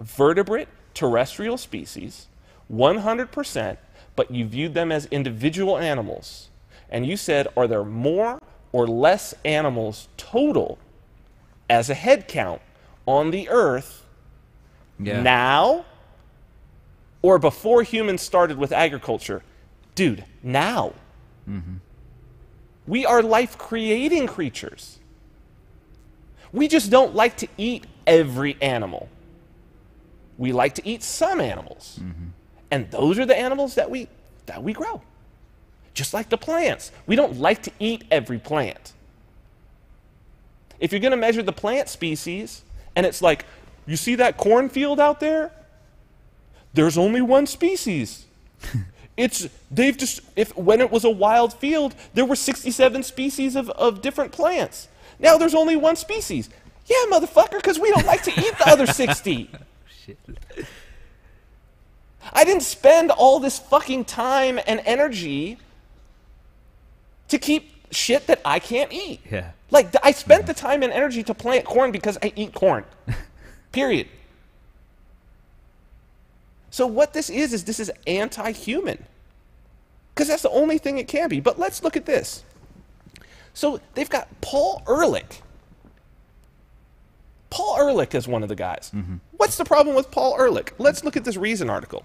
vertebrate terrestrial species, 100%, but you viewed them as individual animals, and you said, are there more or less animals total as a head count on the earth Yeah. now or before humans started with agriculture? Dude, now. Mm-hmm. We are life creating creatures. We just don't like to eat every animal. We like to eat some animals. Mm-hmm. And those are the animals that we that we grow. Just like the plants. We don't like to eat every plant. If you're going to measure the plant species and it's like you see that cornfield out there? There's only one species. It's they've just if when it was a wild field, there were 67 species of, of different plants. Now there's only one species. Yeah, motherfucker, because we don't like to eat the other 60. Shit. I didn't spend all this fucking time and energy to keep shit that I can't eat. Yeah. Like I spent the time and energy to plant corn because I eat corn. Period. So what this is is this is anti-human. Cuz that's the only thing it can be. But let's look at this. So they've got Paul Ehrlich. Paul Ehrlich is one of the guys. Mm-hmm. What's the problem with Paul Ehrlich? Let's look at this Reason article.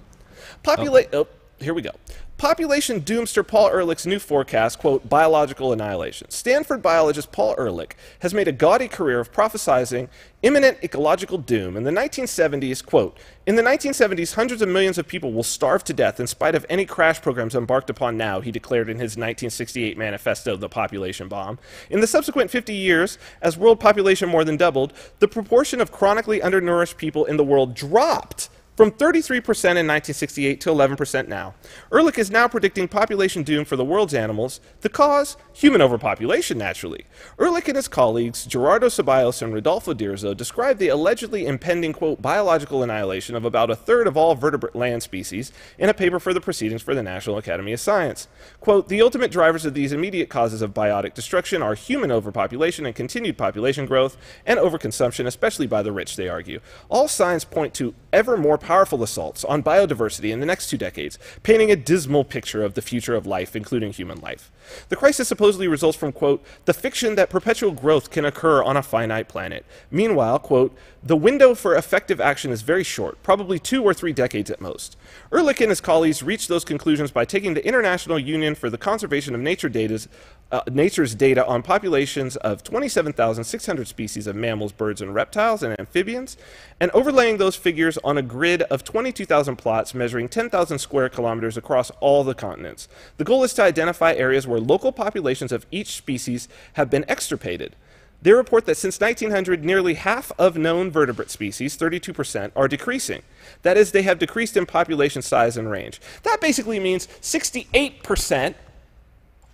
Populate. Oh. here we go. Population doomster Paul Ehrlich's new forecast, quote, biological annihilation. Stanford biologist Paul Ehrlich has made a gaudy career of prophesizing imminent ecological doom. In the 1970s, quote, in the 1970s, hundreds of millions of people will starve to death in spite of any crash programs embarked upon now, he declared in his 1968 manifesto, The Population Bomb. In the subsequent 50 years, as world population more than doubled, the proportion of chronically undernourished people in the world dropped from 33% in 1968 to 11% now. Ehrlich is now predicting population doom for the world's animals. The cause? Human overpopulation, naturally. Ehrlich and his colleagues, Gerardo Ceballos and Rodolfo Dirzo, describe the allegedly impending, quote, biological annihilation of about a third of all vertebrate land species in a paper for the Proceedings for the National Academy of Science. Quote, the ultimate drivers of these immediate causes of biotic destruction are human overpopulation and continued population growth and overconsumption, especially by the rich, they argue. All signs point to ever more powerful assaults on biodiversity in the next two decades, painting a dismal picture of the future of life, including human life. The crisis supposedly results from, quote, the fiction that perpetual growth can occur on a finite planet. Meanwhile, quote, the window for effective action is very short, probably two or three decades at most. Ehrlich and his colleagues reached those conclusions by taking the International Union for the Conservation of Nature data's, uh, Nature's data on populations of 27,600 species of mammals, birds, and reptiles and amphibians, and overlaying those figures on a grid of 22,000 plots measuring 10,000 square kilometers across all the continents. The goal is to identify areas where local populations of each species have been extirpated. They report that since 1900, nearly half of known vertebrate species, 32%, are decreasing. That is, they have decreased in population size and range. That basically means 68%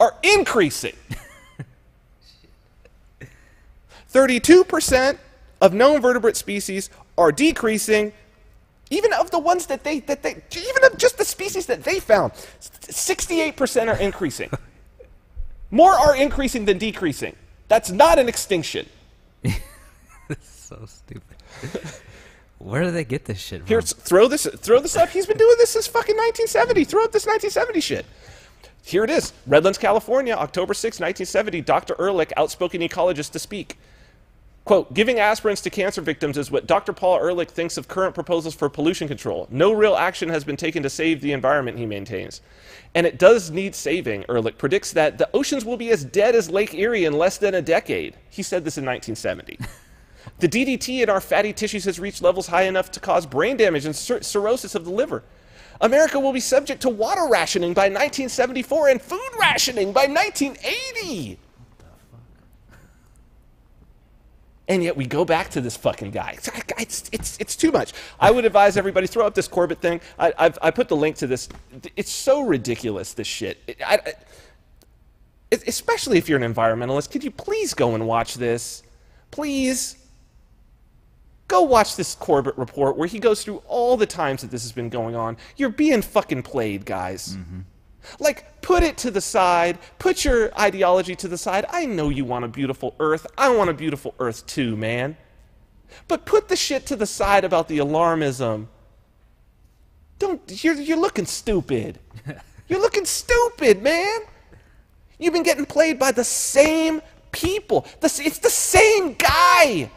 are increasing. 32% of known vertebrate species are decreasing, even of the ones that they, that they, even of just the species that they found, 68% are increasing. More are increasing than decreasing. That's not an extinction. so stupid. Where do they get this shit from? Here, throw this, throw this up. He's been doing this since fucking 1970. Throw up this 1970 shit. Here it is. Redlands, California, October 6, 1970. Dr. Ehrlich, outspoken ecologist, to speak. Quote, giving aspirins to cancer victims is what Dr. Paul Ehrlich thinks of current proposals for pollution control. No real action has been taken to save the environment, he maintains. And it does need saving, Ehrlich predicts that the oceans will be as dead as Lake Erie in less than a decade. He said this in 1970. the DDT in our fatty tissues has reached levels high enough to cause brain damage and cir- cirrhosis of the liver. America will be subject to water rationing by 1974 and food rationing by 1980. And yet we go back to this fucking guy. It's, it's, it's, it's too much. I would advise everybody throw up this Corbett thing. I, I've, I put the link to this. It's so ridiculous, this shit. I, I, especially if you're an environmentalist, could you please go and watch this? Please. Go watch this Corbett report where he goes through all the times that this has been going on. You're being fucking played, guys. Mm-hmm. Like, put it to the side. Put your ideology to the side. I know you want a beautiful earth. I want a beautiful earth too, man. But put the shit to the side about the alarmism. Don't, you're, you're looking stupid. You're looking stupid, man. You've been getting played by the same people. it's the same guy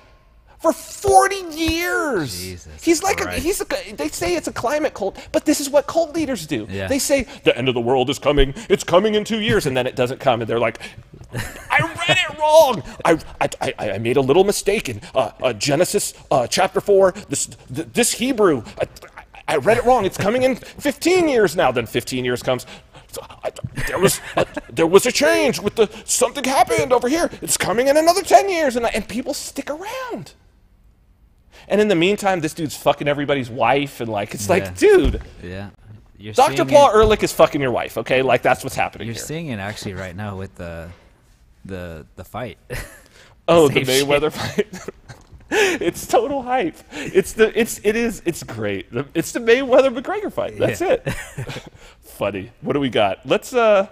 for 40 years. Jesus he's like Christ. a, he's a, they say it's a climate cult, but this is what cult leaders do. Yeah. They say the end of the world is coming. It's coming in 2 years and then it doesn't come and they're like I read it wrong. I, I, I made a little mistake in uh, uh, Genesis uh, chapter 4. This this Hebrew I, I read it wrong. It's coming in 15 years now. Then 15 years comes. I, there was a, there was a change with the something happened over here. It's coming in another 10 years and, and people stick around. And in the meantime, this dude's fucking everybody's wife, and like, it's Yeah. like, dude, Yeah. You're Dr. Paul it- Ehrlich is fucking your wife, okay? Like, that's what's happening You're here. seeing it actually right now with the the the fight. oh, the same shit. Mayweather fight. it's total hype. It's the it's it is it's great. It's the Mayweather McGregor fight. That's Yeah. it. Funny. What do we got? Let's uh.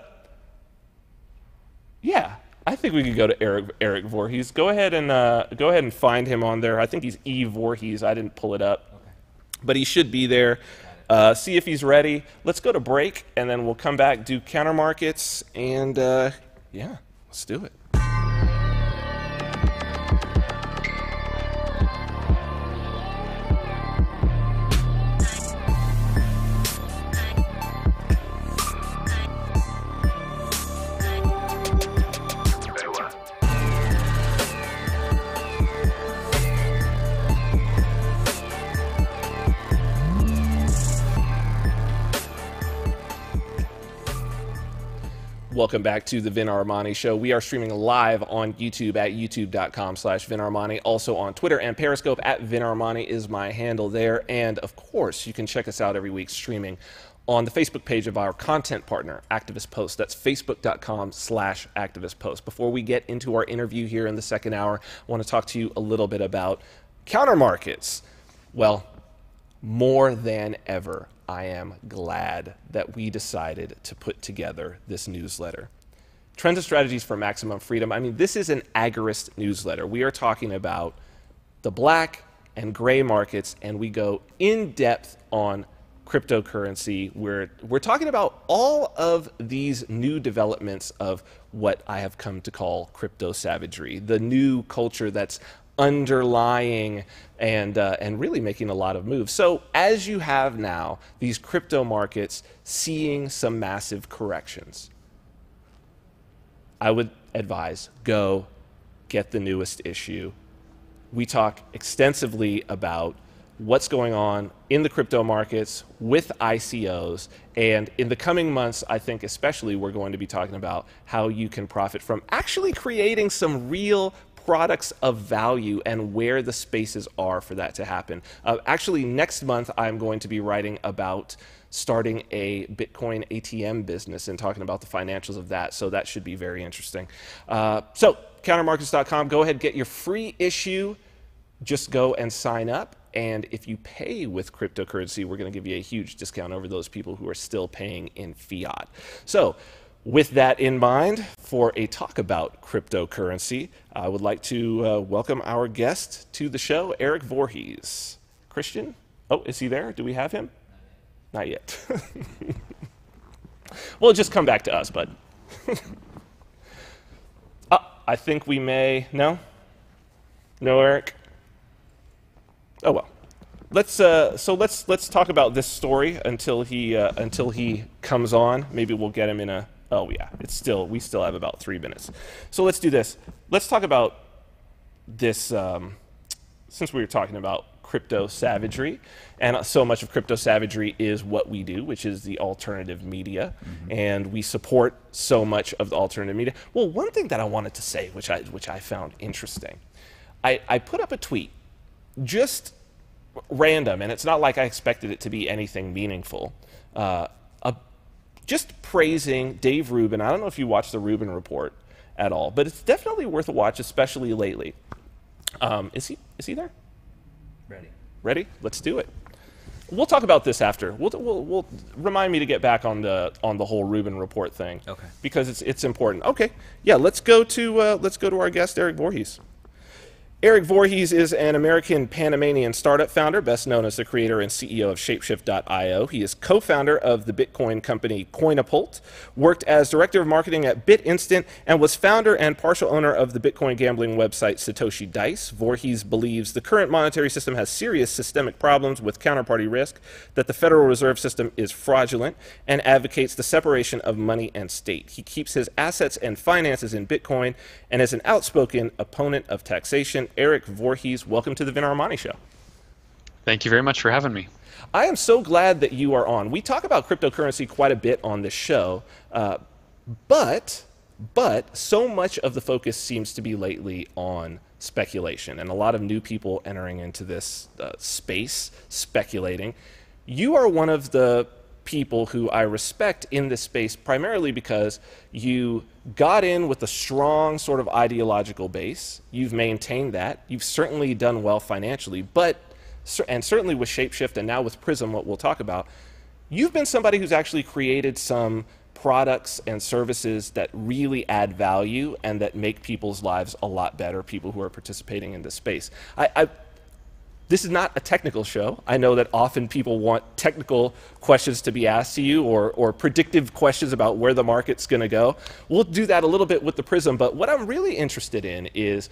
Yeah, I think we could go to Erik Erik Voorhees. Go ahead and uh, go ahead and find him on there. I think he's E Voorhees. I didn't pull it up, but he should be there. Uh, see if he's ready. Let's go to break, and then we'll come back, do counter markets, and uh, yeah, let's do it. Welcome back to the Vin Armani Show. We are streaming live on YouTube at youtube.com slash Vin Armani. Also on Twitter and Periscope at Vin Armani is my handle there. And of course, you can check us out every week streaming on the Facebook page of our content partner, Activist Post. That's facebook.com slash activist post. Before we get into our interview here in the second hour, I want to talk to you a little bit about counter markets. Well, more than ever, I am glad that we decided to put together this newsletter. Trends and Strategies for Maximum Freedom. I mean, this is an agorist newsletter. We are talking about the black and gray markets, and we go in depth on cryptocurrency. We're, we're talking about all of these new developments of what I have come to call crypto savagery, the new culture that's underlying and uh, and really making a lot of moves. So as you have now these crypto markets seeing some massive corrections, I would advise go get the newest issue. We talk extensively about what's going on in the crypto markets with ICOs. And in the coming months, I think especially we're going to be talking about how you can profit from actually creating some real products of value and where the spaces are for that to happen. Uh, actually, next month, I'm going to be writing about starting a Bitcoin ATM business and talking about the financials of that. So that should be very interesting. Uh, so, countermarkets.com, go ahead, get your free issue. Just go and sign up. And if you pay with cryptocurrency, we're going to give you a huge discount over those people who are still paying in fiat. So, with that in mind, for a talk about cryptocurrency, I would like to uh, welcome our guest to the show, Erik Voorhees. Christian? Oh, is he there? Do we have him? Not yet. well, just come back to us, bud. uh, I think we may. No? No, Erik? Oh well. Let's uh, so let's let's talk about this story until he uh, until he comes on. Maybe we'll get him in a Oh yeah, it's still we still have about three minutes. So let's do this. Let's talk about this. Um, since we were talking about crypto savagery, and so much of crypto savagery is what we do, which is the alternative media, mm-hmm. and we support so much of the alternative media. Well, one thing that I wanted to say, which I which I found interesting, I, I put up a tweet, just random, and it's not like I expected it to be anything meaningful. Uh, just praising Dave Rubin. I don't know if you watched the Rubin report at all, but it's definitely worth a watch, especially lately. Um, is he is he there? Ready. Ready? Let's do it. We'll talk about this after. We'll, we'll, we'll remind me to get back on the on the whole Rubin report thing. Okay. Because it's it's important. Okay. Yeah. Let's go to uh, let's go to our guest Erik Voorhees. Erik Voorhees is an American Panamanian startup founder, best known as the creator and CEO of Shapeshift.io. He is co-founder of the Bitcoin company Coinapult, worked as director of marketing at BitInstant, and was founder and partial owner of the Bitcoin gambling website Satoshi Dice. Voorhees believes the current monetary system has serious systemic problems with counterparty risk, that the Federal Reserve System is fraudulent, and advocates the separation of money and state. He keeps his assets and finances in Bitcoin and is an outspoken opponent of taxation Erik Voorhees. Welcome to the Vin Armani Show. Thank you very much for having me. I am so glad that you are on. We talk about cryptocurrency quite a bit on this show, uh, but but so much of the focus seems to be lately on speculation and a lot of new people entering into this uh, space speculating. You are one of the people who I respect in this space primarily because you got in with a strong sort of ideological base. You've maintained that. You've certainly done well financially, but and certainly with Shapeshift and now with Prism, what we'll talk about, you've been somebody who's actually created some products and services that really add value and that make people's lives a lot better, people who are participating in this space. I, I this is not a technical show. I know that often people want technical questions to be asked to you or, or predictive questions about where the market's going to go. We'll do that a little bit with the Prism, but what I'm really interested in is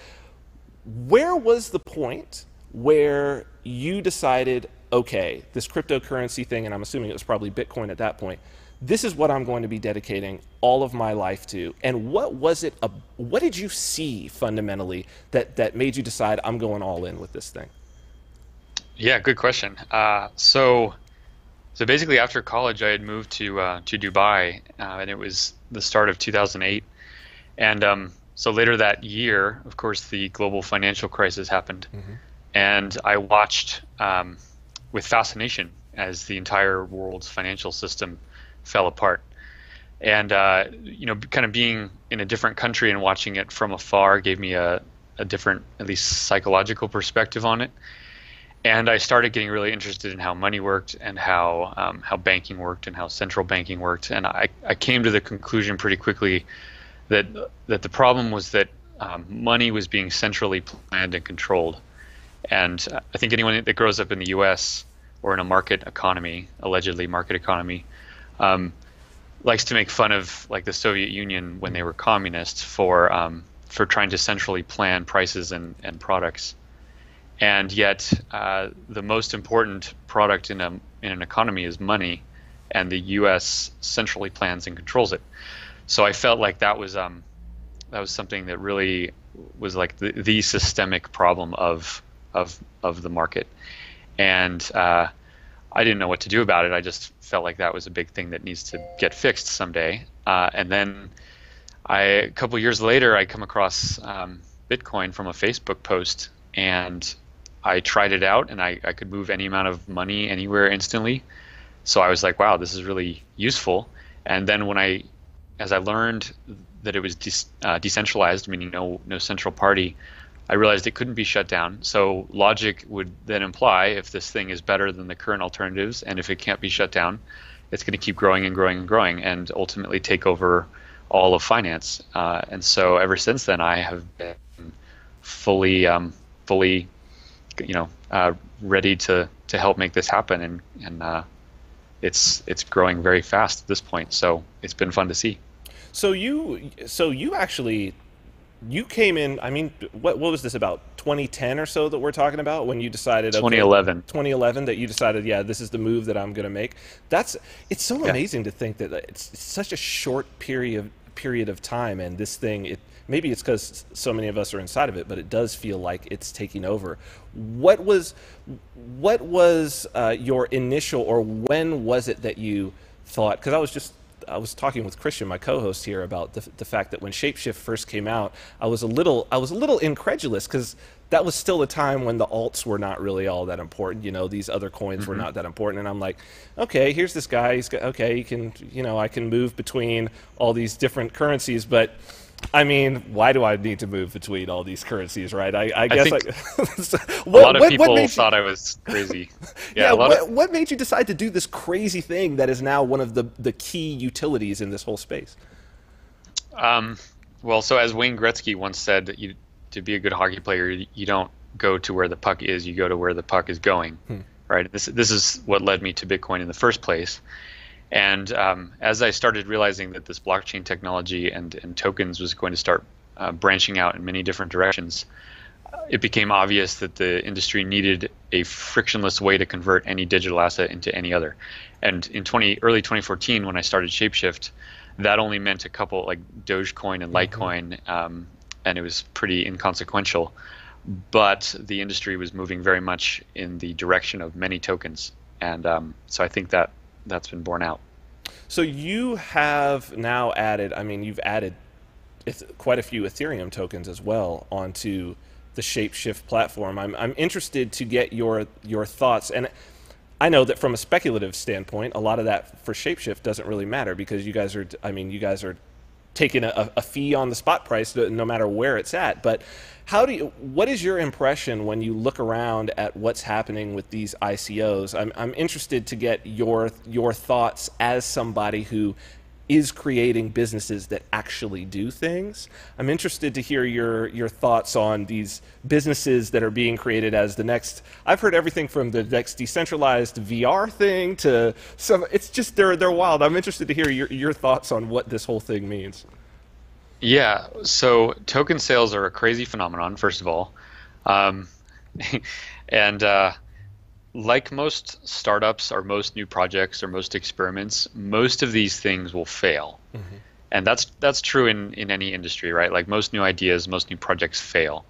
where was the point where you decided, okay, this cryptocurrency thing, and I'm assuming it was probably Bitcoin at that point, this is what I'm going to be dedicating all of my life to. And what was it, uh, what did you see fundamentally that, that made you decide I'm going all in with this thing? Yeah, good question. Uh, so, so basically, after college, I had moved to uh, to Dubai, uh, and it was the start of 2008, and um, so later that year, of course, the global financial crisis happened, mm-hmm. and I watched um, with fascination as the entire world's financial system fell apart. And uh, you know, kind of being in a different country and watching it from afar gave me a, a different, at least psychological perspective on it. And I started getting really interested in how money worked and how um, how banking worked and how central banking worked. And I, I came to the conclusion pretty quickly that that the problem was that um, money was being centrally planned and controlled. And I think anyone that grows up in the U.S. or in a market economy, allegedly market economy, um, likes to make fun of like the Soviet Union when they were communists for um, for trying to centrally plan prices and, and products and yet uh, the most important product in a in an economy is money, and the U.S. centrally plans and controls it. So I felt like that was um, that was something that really was like the, the systemic problem of of of the market, and uh, I didn't know what to do about it. I just felt like that was a big thing that needs to get fixed someday. Uh, and then I, a couple years later, I come across um, Bitcoin from a Facebook post, and I tried it out and I, I could move any amount of money anywhere instantly. So I was like, wow, this is really useful. And then when I, as I learned that it was de- uh, decentralized, meaning no no central party, I realized it couldn't be shut down. So logic would then imply if this thing is better than the current alternatives, and if it can't be shut down, it's going to keep growing and growing and growing, and ultimately take over all of finance. Uh, and so ever since then, I have been fully um, fully you know uh, ready to to help make this happen. And and uh, it's it's growing very fast at this point. So it's been fun to see. So you so you actually you came in i mean what what was this about 2010 or so that we're talking about when you decided 2011 okay, 2011 that you decided yeah this is the move that i'm going to make? That's it's so yeah. amazing to think that it's, it's such a short period period of time and this thing it maybe it's because so many of us are inside of it, but it does feel like it's taking over. What was what was uh, your initial, or when was it that you thought? Because I was just I was talking with Christian, my co-host here, about the, the fact that when Shapeshift first came out, I was a little I was a little incredulous because that was still a time when the alts were not really all that important. You know, these other coins mm-hmm. were not that important, and I'm like, okay, here's this guy. He's got, okay, he can you know I can move between all these different currencies, but I mean, why do I need to move between all these currencies, right? I, I guess I what, a lot of what, people what thought I was crazy. Yeah, yeah what, of, what made you decide to do this crazy thing that is now one of the, the key utilities in this whole space? Um, well, so as Wayne Gretzky once said, that you to be a good hockey player, you don't go to where the puck is, you go to where the puck is going, hmm. right? This this is what led me to Bitcoin in the first place. And um, as I started realizing that this blockchain technology and, and tokens was going to start uh, branching out in many different directions, uh, it became obvious that the industry needed a frictionless way to convert any digital asset into any other. And in 20, early 2014, when I started Shapeshift, that only meant a couple like Dogecoin and mm-hmm. Litecoin, um, and it was pretty inconsequential. But the industry was moving very much in the direction of many tokens, and um, so I think that that's been borne out. So you have now added, I mean, you've added quite a few Ethereum tokens as well onto the Shapeshift platform. I'm, I'm interested to get your your thoughts, and I know that from a speculative standpoint, a lot of that for Shapeshift doesn't really matter because you guys are, I mean, you guys are taking a, a fee on the spot price no matter where it's at. But how do you, what is your impression when you look around at what's happening with these ICOs? I'm, I'm interested to get your, your thoughts as somebody who is creating businesses that actually do things. I'm interested to hear your your thoughts on these businesses that are being created as the next. I've heard everything from the next decentralized VR thing to some. It's just they're they're wild. I'm interested to hear your your thoughts on what this whole thing means. Yeah, so token sales are a crazy phenomenon, first of all. Um, and uh, like most startups or most new projects or most experiments, most of these things will fail. Mm-hmm. And that's that's true in, in any industry, right? Like most new ideas, most new projects fail.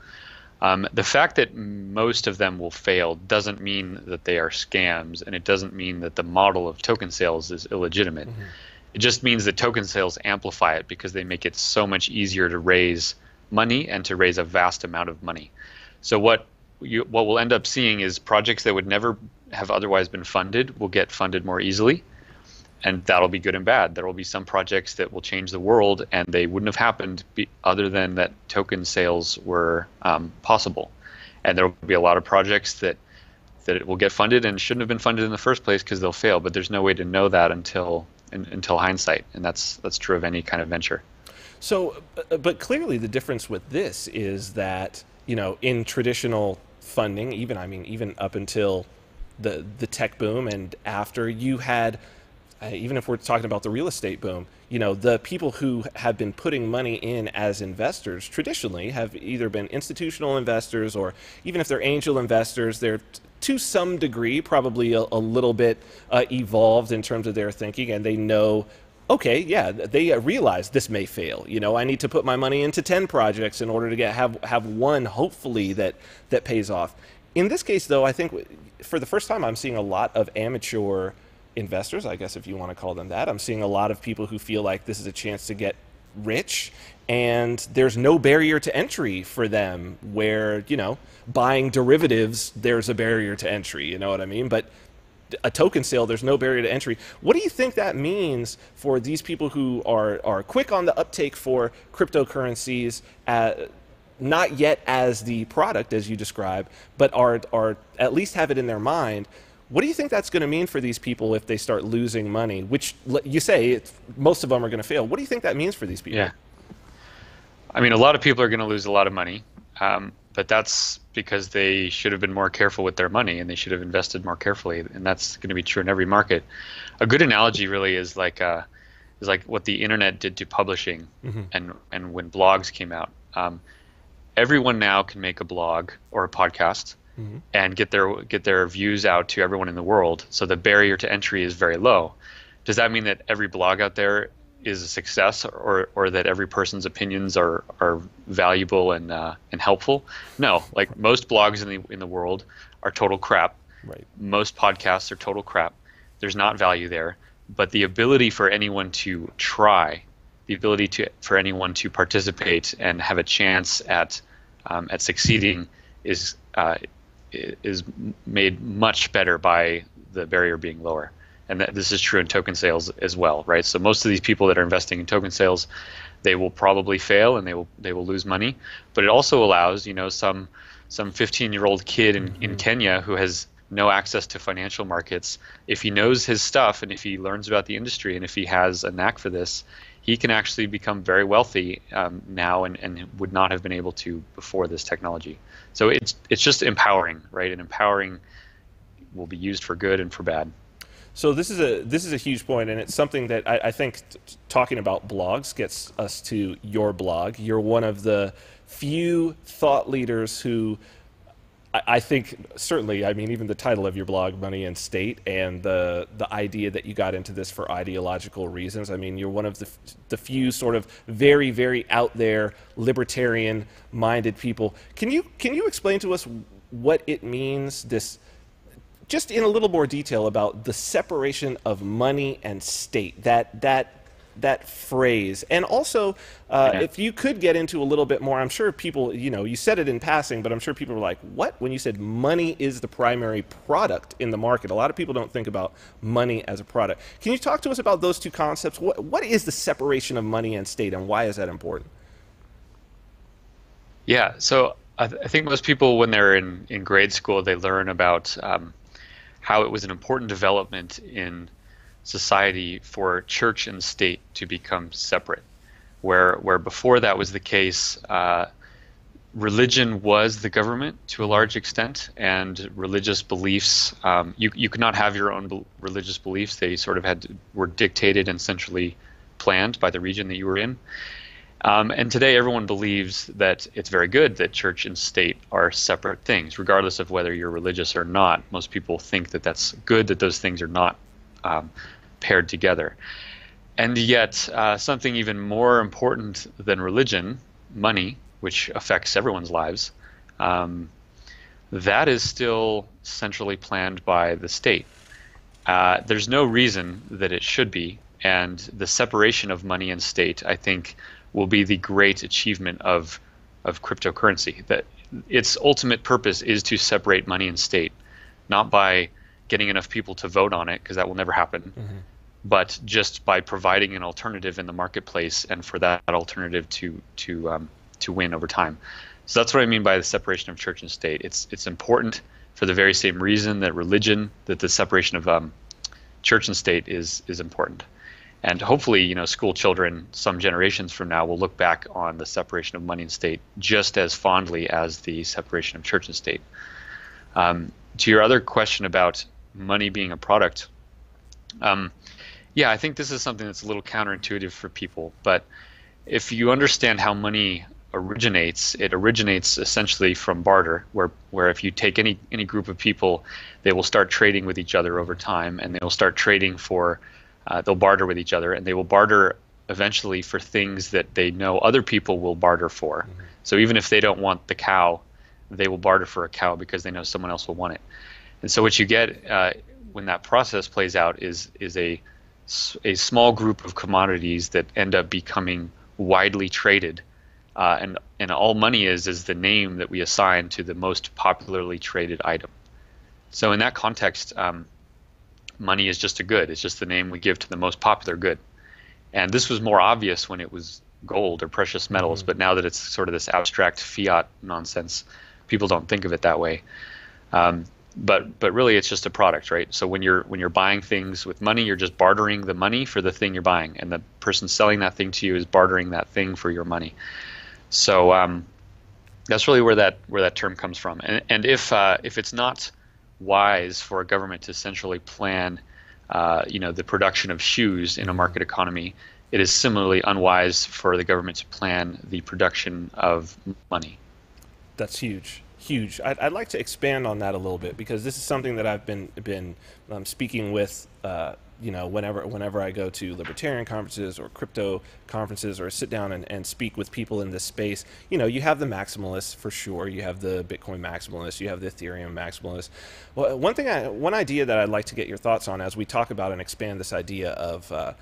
Um, the fact that most of them will fail doesn't mean that they are scams, and it doesn't mean that the model of token sales is illegitimate. Mm-hmm It just means that token sales amplify it because they make it so much easier to raise money and to raise a vast amount of money. So what you, what we'll end up seeing is projects that would never have otherwise been funded will get funded more easily, and that'll be good and bad. There will be some projects that will change the world, and they wouldn't have happened be, other than that token sales were um, possible. And there will be a lot of projects that that it will get funded and shouldn't have been funded in the first place because they'll fail. But there's no way to know that until in, until hindsight, and that's that's true of any kind of venture. So, but clearly the difference with this is that you know in traditional funding, even I mean even up until the the tech boom and after you had uh, even if we're talking about the real estate boom, you know, the people who have been putting money in as investors traditionally have either been institutional investors or even if they're angel investors, they're to some degree probably a, a little bit uh, evolved in terms of their thinking and they know okay, yeah, they realize this may fail. You know, I need to put my money into 10 projects in order to get have have one hopefully that that pays off. In this case though, I think for the first time I'm seeing a lot of amateur investors, I guess if you want to call them that. I'm seeing a lot of people who feel like this is a chance to get rich and there's no barrier to entry for them where, you know, buying derivatives there's a barrier to entry, you know what I mean? But a token sale, there's no barrier to entry. What do you think that means for these people who are, are quick on the uptake for cryptocurrencies, at, not yet as the product as you describe, but are, are at least have it in their mind? What do you think that's going to mean for these people if they start losing money? Which you say most of them are going to fail. What do you think that means for these people? Yeah. I mean, a lot of people are going to lose a lot of money, um, but that's because they should have been more careful with their money and they should have invested more carefully, and that's going to be true in every market. A good analogy really is like uh, is like what the internet did to publishing, mm-hmm. and and when blogs came out. Um, everyone now can make a blog or a podcast mm-hmm. and get their get their views out to everyone in the world. So the barrier to entry is very low. Does that mean that every blog out there is a success, or or that every person's opinions are are valuable and uh, and helpful? No. Like most blogs in the in the world are total crap. Right. Most podcasts are total crap. There's not value there, but the ability for anyone to try, the ability to for anyone to participate and have a chance at um, at succeeding is uh, is made much better by the barrier being lower. And that, this is true in token sales as well, right? So most of these people that are investing in token sales, they will probably fail and they will they will lose money. But it also allows, you know, some some 15 year old kid in, mm-hmm. in Kenya who has no access to financial markets, if he knows his stuff and if he learns about the industry and if he has a knack for this, he can actually become very wealthy um, now and, and would not have been able to before this technology. So it's it's just empowering, right? And empowering will be used for good and for bad. So this is a this is a huge point, and it's something that I, I think talking about blogs gets us to your blog. You're one of the few thought leaders who I think certainly, I mean, even the title of your blog, Money and State, and the the idea that you got into this for ideological reasons. I mean, you're one of the the few sort of very very out there libertarian minded people. Can you can you explain to us what it means this just in a little more detail about the separation of money and state that that that phrase. And also uh, yeah. if you could get into a little bit more i'm sure people you know you said it in passing but i'm sure people were like what? When you said money is the primary product in the market. A lot of people don't think about money as a product. Can you talk to us about those two concepts? What, what is the separation of money and state and why is that important? Yeah so i, th- I think most people when they're in, in grade school they learn about um, how it was an important development in society for church and state to become separate, where where before that was the case. Uh, religion was the government to a large extent, and religious beliefs. Um, you you could not have your own be- religious beliefs. They sort of had to, were dictated and centrally planned by the region that you were in. Um, and today, everyone believes that it's very good that church and state are separate things, regardless of whether you're religious or not. Most people think that that's good that those things are not um, paired together. And yet, uh, something even more important than religion, money, which affects everyone's lives, um, that is still centrally planned by the state. Uh, there's no reason that it should be, and the separation of money and state, I think, will be the great achievement of of cryptocurrency. That its ultimate purpose is to separate money and state, not by getting enough people to vote on it, because that will never happen, mm-hmm. but just by providing an alternative in the marketplace and for that alternative to to um, to win over time. So that's what I mean by the separation of church and state. It's it's important for the very same reason that religion, that the separation of um, church and state is is important. And hopefully, you know, school children some generations from now will look back on the separation of money and state just as fondly as the separation of church and state. Um, to your other question about money being a product, um, yeah, I think this is something that's a little counterintuitive for people. But if you understand how money originates, it originates essentially from barter, where where if you take any any group of people, they will start trading with each other over time, and they will start trading for uh, they'll barter with each other, and they will barter eventually for things that they know other people will barter for. Mm-hmm. So even if they don't want the cow, they will barter for a cow because they know someone else will want it. And so what you get uh, when that process plays out is is a a small group of commodities that end up becoming widely traded, uh, and and all money is is the name that we assign to the most popularly traded item. So in that context, um, money is just a good. It's just the name we give to the most popular good. And this was more obvious when it was gold or precious metals, mm-hmm. but now that it's sort of this abstract fiat nonsense, people don't think of it that way. Um, but but really, it's just a product, right? So when you're when you're buying things with money, you're just bartering the money for the thing you're buying, and the person selling that thing to you is bartering that thing for your money. So um, that's really where that where that term comes from. And and if uh, if it's not wise for a government to centrally plan, uh, you know, the production of shoes in a market economy. It is similarly unwise for the government to plan the production of money. That's huge, huge. I'd, I'd like to expand on that a little bit because this is something that I've been been um, speaking with. Uh, you know, whenever whenever I go to libertarian conferences or crypto conferences or sit down and, and speak with people in this space, you know, you have the maximalists for sure. You have the Bitcoin maximalists. You have the Ethereum maximalists. Well, one thing, I, one idea that I'd like to get your thoughts on as we talk about and expand this idea of uh,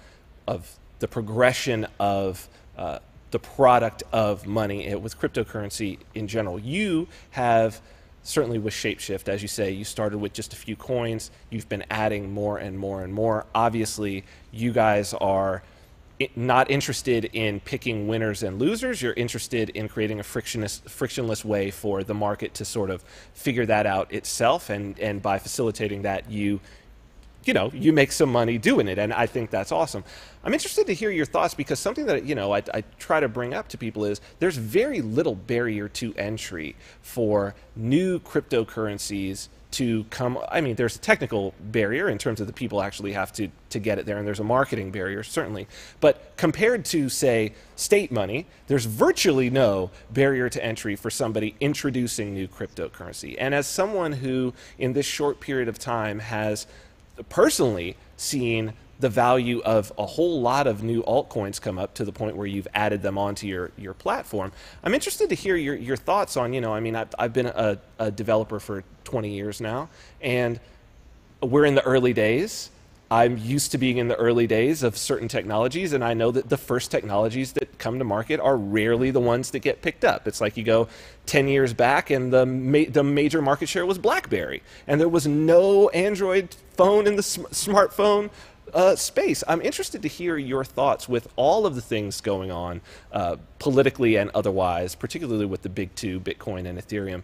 of the progression of uh, the product of money it with cryptocurrency in general. You have certainly with Shapeshift, as you say, you started with just a few coins. You've been adding more and more and more. Obviously, you guys are not interested in picking winners and losers. You're interested in creating a frictionless, frictionless way for the market to sort of figure that out itself. And, and by facilitating that, you you know, you make some money doing it. And I think that's awesome. I'm interested to hear your thoughts because something that, you know, I, I, try to bring up to people is there's very little barrier to entry for new cryptocurrencies to come i mean there's a technical barrier in terms of the people actually have to to get it there and there's a marketing barrier certainly but compared to say state money there's virtually no barrier to entry for somebody introducing new cryptocurrency and as someone who in this short period of time has personally seen the value of a whole lot of new altcoins come up to the point where you've added them onto your, your platform. I'm interested to hear your, your thoughts on, you know, I mean, I've, I've been a, a developer for 20 years now, and we're in the early days. I'm used to being in the early days of certain technologies, and I know that the first technologies that come to market are rarely the ones that get picked up. It's like you go 10 years back, and the, ma- the major market share was BlackBerry, and there was no Android phone in the sm- smartphone uh, space. I'm interested to hear your thoughts with all of the things going on uh, politically and otherwise, particularly with the big two, Bitcoin and Ethereum.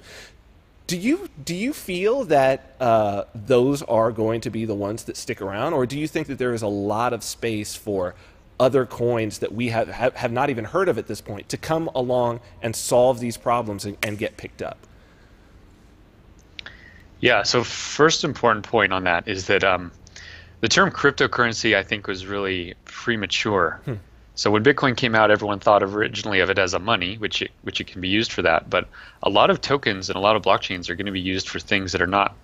Do you do you feel that uh, those are going to be the ones that stick around, or do you think that there is a lot of space for other coins that we have have, have not even heard of at this point to come along and solve these problems and, and get picked up? Yeah. So first important point on that is that um, the term cryptocurrency I think was really premature. Hmm. So when Bitcoin came out, everyone thought originally of it as a money, which it, which it can be used for that. But a lot of tokens and a lot of blockchains are going to be used for things that are not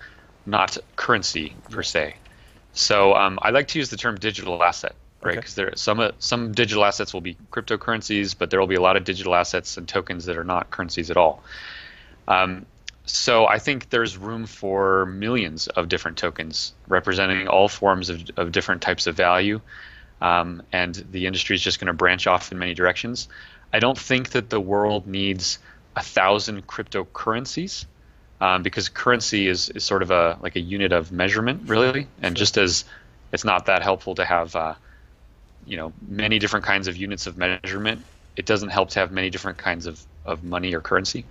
not currency per se. So um, I like to use the term digital asset, right? Because okay. there some uh, some digital assets will be cryptocurrencies, but there will be a lot of digital assets and tokens that are not currencies at all. Um, so I think there's room for millions of different tokens representing all forms of, of different types of value um, and the industry is just going to branch off in many directions. I don't think that the world needs a thousand cryptocurrencies um, because currency is, is sort of a like a unit of measurement, really, and just as it's not that helpful to have uh, you know many different kinds of units of measurement, it doesn't help to have many different kinds of, of money or currency.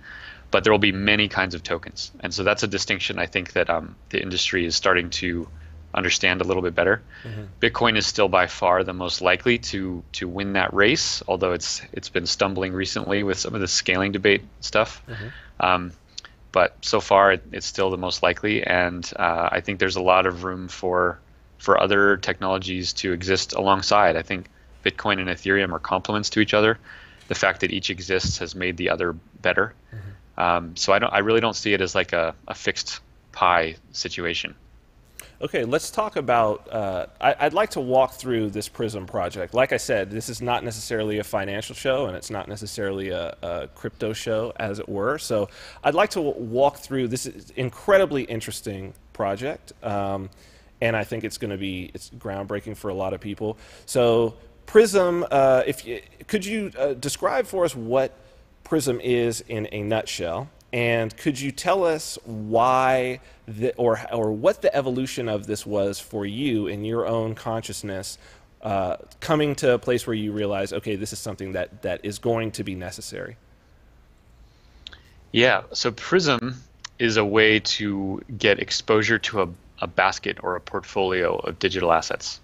But there will be many kinds of tokens, and so that's a distinction I think that um, the industry is starting to understand a little bit better. Mm-hmm. Bitcoin is still by far the most likely to to win that race, although it's it's been stumbling recently with some of the scaling debate stuff. Mm-hmm. Um, but so far, it, it's still the most likely, and uh, I think there's a lot of room for for other technologies to exist alongside. I think Bitcoin and Ethereum are complements to each other. The fact that each exists has made the other better. Mm-hmm. Um, so I don't, I really don't see it as like a, a fixed pie situation. Okay, let's talk about. Uh, I, would like to walk through this Prism project. Like I said, this is not necessarily a financial show, and it's not necessarily a, a crypto show, as it were. So, I'd like to walk through this incredibly interesting project, um, and I think it's going to be it's groundbreaking for a lot of people. So, Prism, uh, if you, could you uh, describe for us what Prism is in a nutshell? And could you tell us why, the, or, or what the evolution of this was for you in your own consciousness, uh, coming to a place where you realize, okay, this is something that, that is going to be necessary? Yeah, so Prism is a way to get exposure to a, a basket or a portfolio of digital assets.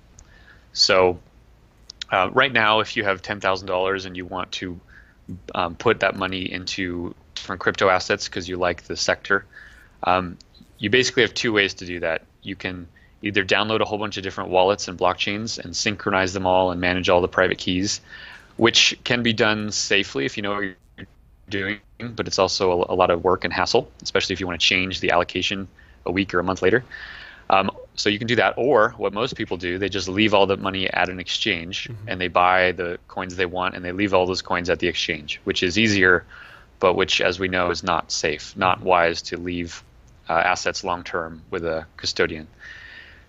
So, uh, right now, if you have $10,000 and you want to um, put that money into different crypto assets because you like the sector. Um, you basically have two ways to do that. You can either download a whole bunch of different wallets and blockchains and synchronize them all and manage all the private keys, which can be done safely if you know what you're doing, but it's also a, a lot of work and hassle, especially if you want to change the allocation a week or a month later. Um, so you can do that, or what most people do, they just leave all the money at an exchange mm-hmm. and they buy the coins they want and they leave all those coins at the exchange, which is easier but which, as we know, is not safe, not wise to leave uh, assets long term with a custodian.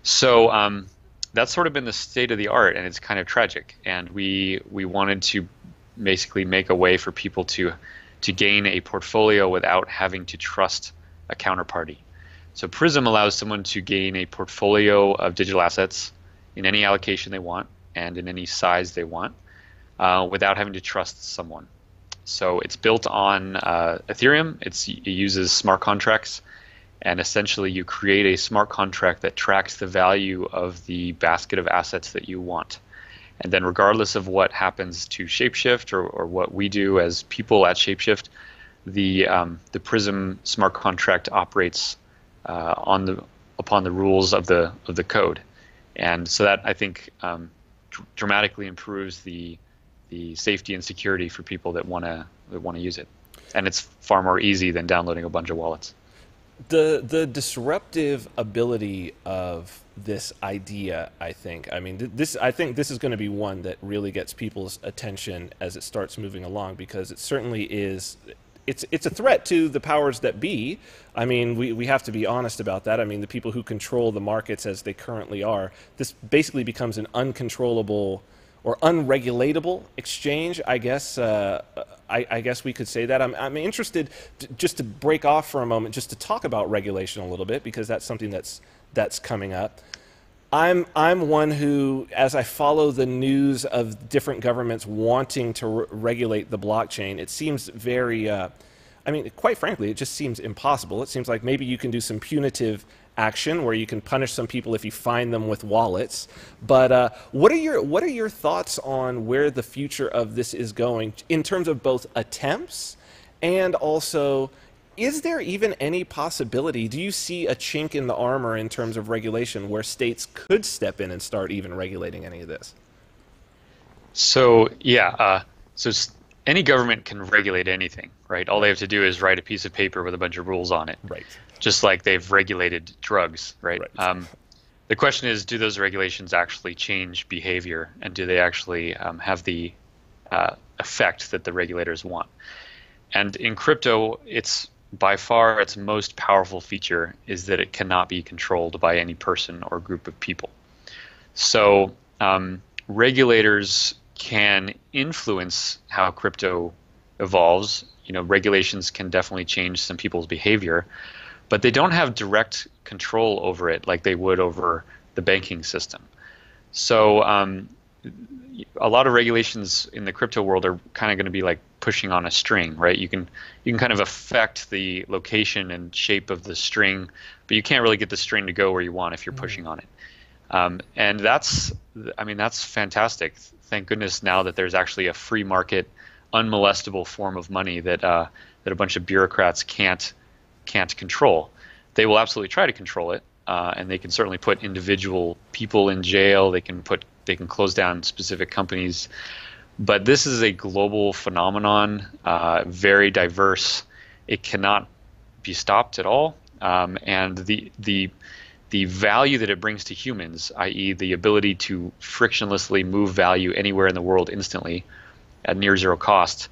So um, that's sort of been the state of the art, and it's kind of tragic. And we we wanted to basically make a way for people to to gain a portfolio without having to trust a counterparty. So Prism allows someone to gain a portfolio of digital assets in any allocation they want and in any size they want uh, without having to trust someone. So it's built on uh, Ethereum. It's, it uses smart contracts, and essentially you create a smart contract that tracks the value of the basket of assets that you want. And then, regardless of what happens to Shapeshift or, or what we do as people at Shapeshift, the um, the Prism smart contract operates uh, on the upon the rules of the of the code, and so that I think um, dr- dramatically improves the the safety and security for people that want to that want to use it. And it's far more easy than downloading a bunch of wallets. The the disruptive ability of this idea, I think. I mean, this I think this is going to be one that really gets people's attention as it starts moving along because it certainly is it's it's a threat to the powers that be. I mean, we, we have to be honest about that. I mean, the people who control the markets as they currently are, this basically becomes an uncontrollable or unregulatable exchange. I guess uh, I, I, guess we could say that. I'm, I'm interested to, just to break off for a moment, just to talk about regulation a little bit because that's something that's that's coming up. I'm I'm one who, as I follow the news of different governments wanting to re- regulate the blockchain, it seems very. Uh, I mean, quite frankly, it just seems impossible. It seems like maybe you can do some punitive action where you can punish some people if you find them with wallets. But uh, what are your what are your thoughts on where the future of this is going in terms of both attempts and also is there even any possibility do you see a chink in the armor in terms of regulation where states could step in and start even regulating any of this so yeah uh, so any government can regulate anything right all they have to do is write a piece of paper with a bunch of rules on it right just like they've regulated drugs, right? right. Um, the question is, do those regulations actually change behavior, and do they actually um, have the uh, effect that the regulators want? And in crypto, it's by far its most powerful feature is that it cannot be controlled by any person or group of people. So um, regulators can influence how crypto evolves. You know, regulations can definitely change some people's behavior, but they don't have direct control over it like they would over the banking system. So um, a lot of regulations in the crypto world are kind of going to be like pushing on a string, right? You can you can kind of affect the location and shape of the string, but you can't really get the string to go where you want if you're mm-hmm. pushing on it. Um, and that's I mean that's fantastic. Thank goodness now that there's actually a free market, unmolestable form of money that uh, that a bunch of bureaucrats can't can't control. They will absolutely try to control it, uh, and they can certainly put individual people in jail. They can put they can close down specific companies. But this is a global phenomenon, uh, very diverse. It cannot be stopped at all, um, and the the the value that it brings to humans, i.e., the ability to frictionlessly move value anywhere in the world instantly at near zero cost,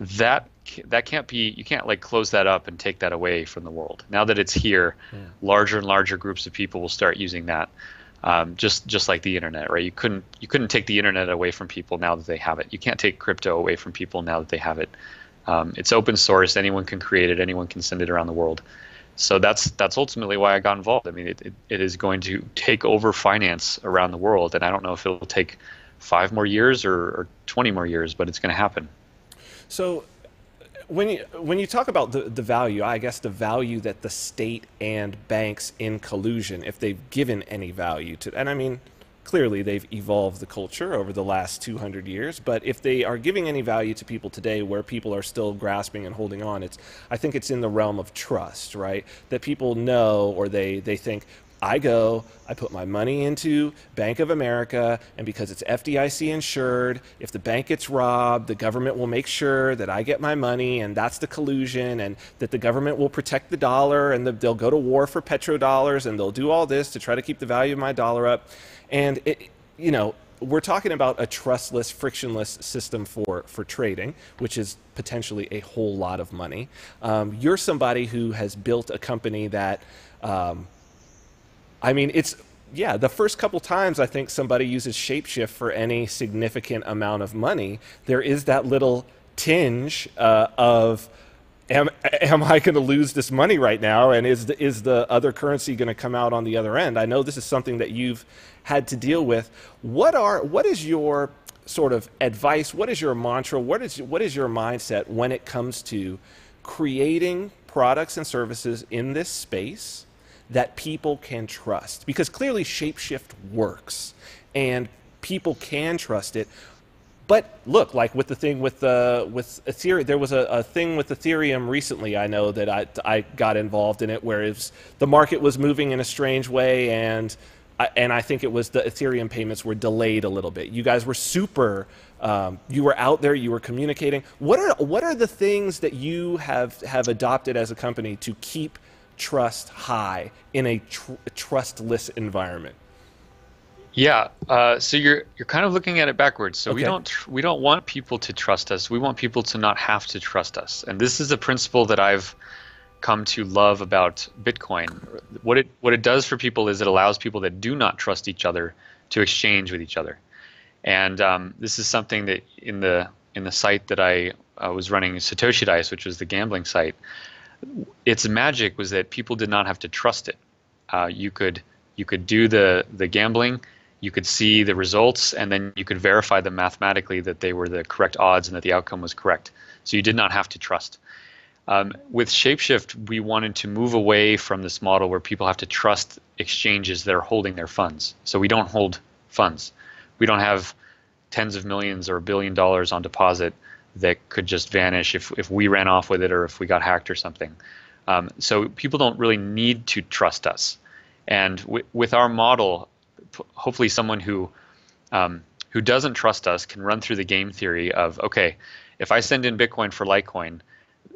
that that can't be you can't like close that up and take that away from the world. Now that it's here, yeah. larger and larger groups of people will start using that um, just just like the internet, right? You couldn't you couldn't take the internet away from people now that they have it. You can't take crypto away from people now that they have it. Um, it's open source. Anyone can create it. Anyone can send it around the world. So that's that's ultimately why I got involved. I mean, it, it, it is going to take over finance around the world, and I don't know if it'll take five more years or, or 20 more years, but it's going to happen. So when you when you talk about the, the value, I guess the value that the state and banks in collusion, if they've given any value to, and I mean, clearly they've evolved the culture over the last 200 years, but if they are giving any value to people today, where people are still grasping and holding on, it's I think it's in the realm of trust, right? That people know or they they think I go, I put my money into Bank of America, and because it's FDIC insured, if the bank gets robbed, the government will make sure that I get my money, and that's the collusion, and that the government will protect the dollar, and the, they'll go to war for petrodollars, and they'll do all this to try to keep the value of my dollar up. And, it, you know, we're talking about a trustless, frictionless system for, for trading, which is potentially a whole lot of money. Um, you're somebody who has built a company that um, I mean, it's yeah, the first couple times I think somebody uses Shapeshift for any significant amount of money, there is that little tinge uh, of am, am I going to lose this money right now? And is the, is the other currency going to come out on the other end? I know this is something that you've had to deal with. What are what is your sort of advice? What is your mantra? What is what is your mindset when it comes to creating products and services in this space? That people can trust because clearly shapeshift works and people can trust it but look like with the thing with the with ethereum there was a, a thing with ethereum recently i know that i, I got involved in it where it was, the market was moving in a strange way and and I think it was the Ethereum payments were delayed a little bit. You guys were super. Um, you were out there. You were communicating. What are what are the things that you have have adopted as a company to keep trust high in a tr- trustless environment? Yeah, uh, so you're you're kind of looking at it backwards. So okay. we don't we don't want people to trust us. We want people to not have to trust us. And this is a principle that I've come to love about Bitcoin. What it what it does for people is it allows people that do not trust each other to exchange with each other. And um, this is something that in the in the site that I uh, was running, Satoshi Dice, which was the gambling site, its magic was that people did not have to trust it. Uh, you could you could do the the gambling, you could see the results, and then you could verify them mathematically that they were the correct odds and that the outcome was correct. So you did not have to trust. Um, with Shapeshift, we wanted to move away from this model where people have to trust exchanges that are holding their funds. So we don't hold funds. We don't have tens of millions or a billion dollars on deposit that could just vanish if, if we ran off with it or if we got hacked or something. Um, so people don't really need to trust us. And w- with our model, p- hopefully someone who um, who doesn't trust us can run through the game theory of okay, if I send in Bitcoin for Litecoin,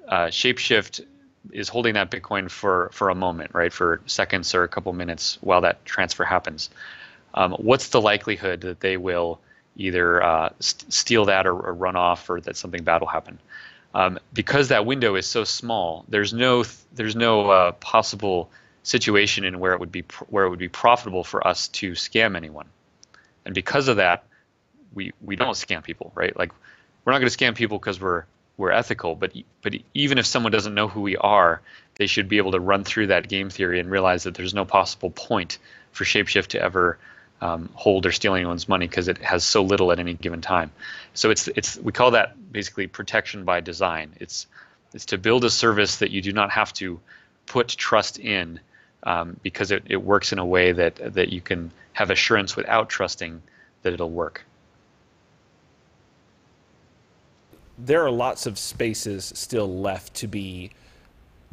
uh, Shapeshift is holding that Bitcoin for for a moment, right, for seconds or a couple minutes while that transfer happens. Um, what's the likelihood that they will either uh, st- steal that or, or, run off or that something bad will happen. Um, because that window is so small, there's no th- there's no uh, possible situation in where it would be pr- where it would be profitable for us to scam anyone, and because of that, we we don't scam people, right? Like we're not going to scam people because we're we're ethical, but but even if someone doesn't know who we are, they should be able to run through that game theory and realize that there's no possible point for Shapeshift to ever um, hold or steal anyone's money because it has so little at any given time. So it's it's we call that basically protection by design. It's it's to build a service that you do not have to put trust in um, because it, it works in a way that that you can have assurance without trusting that it'll work. There are lots of spaces still left to be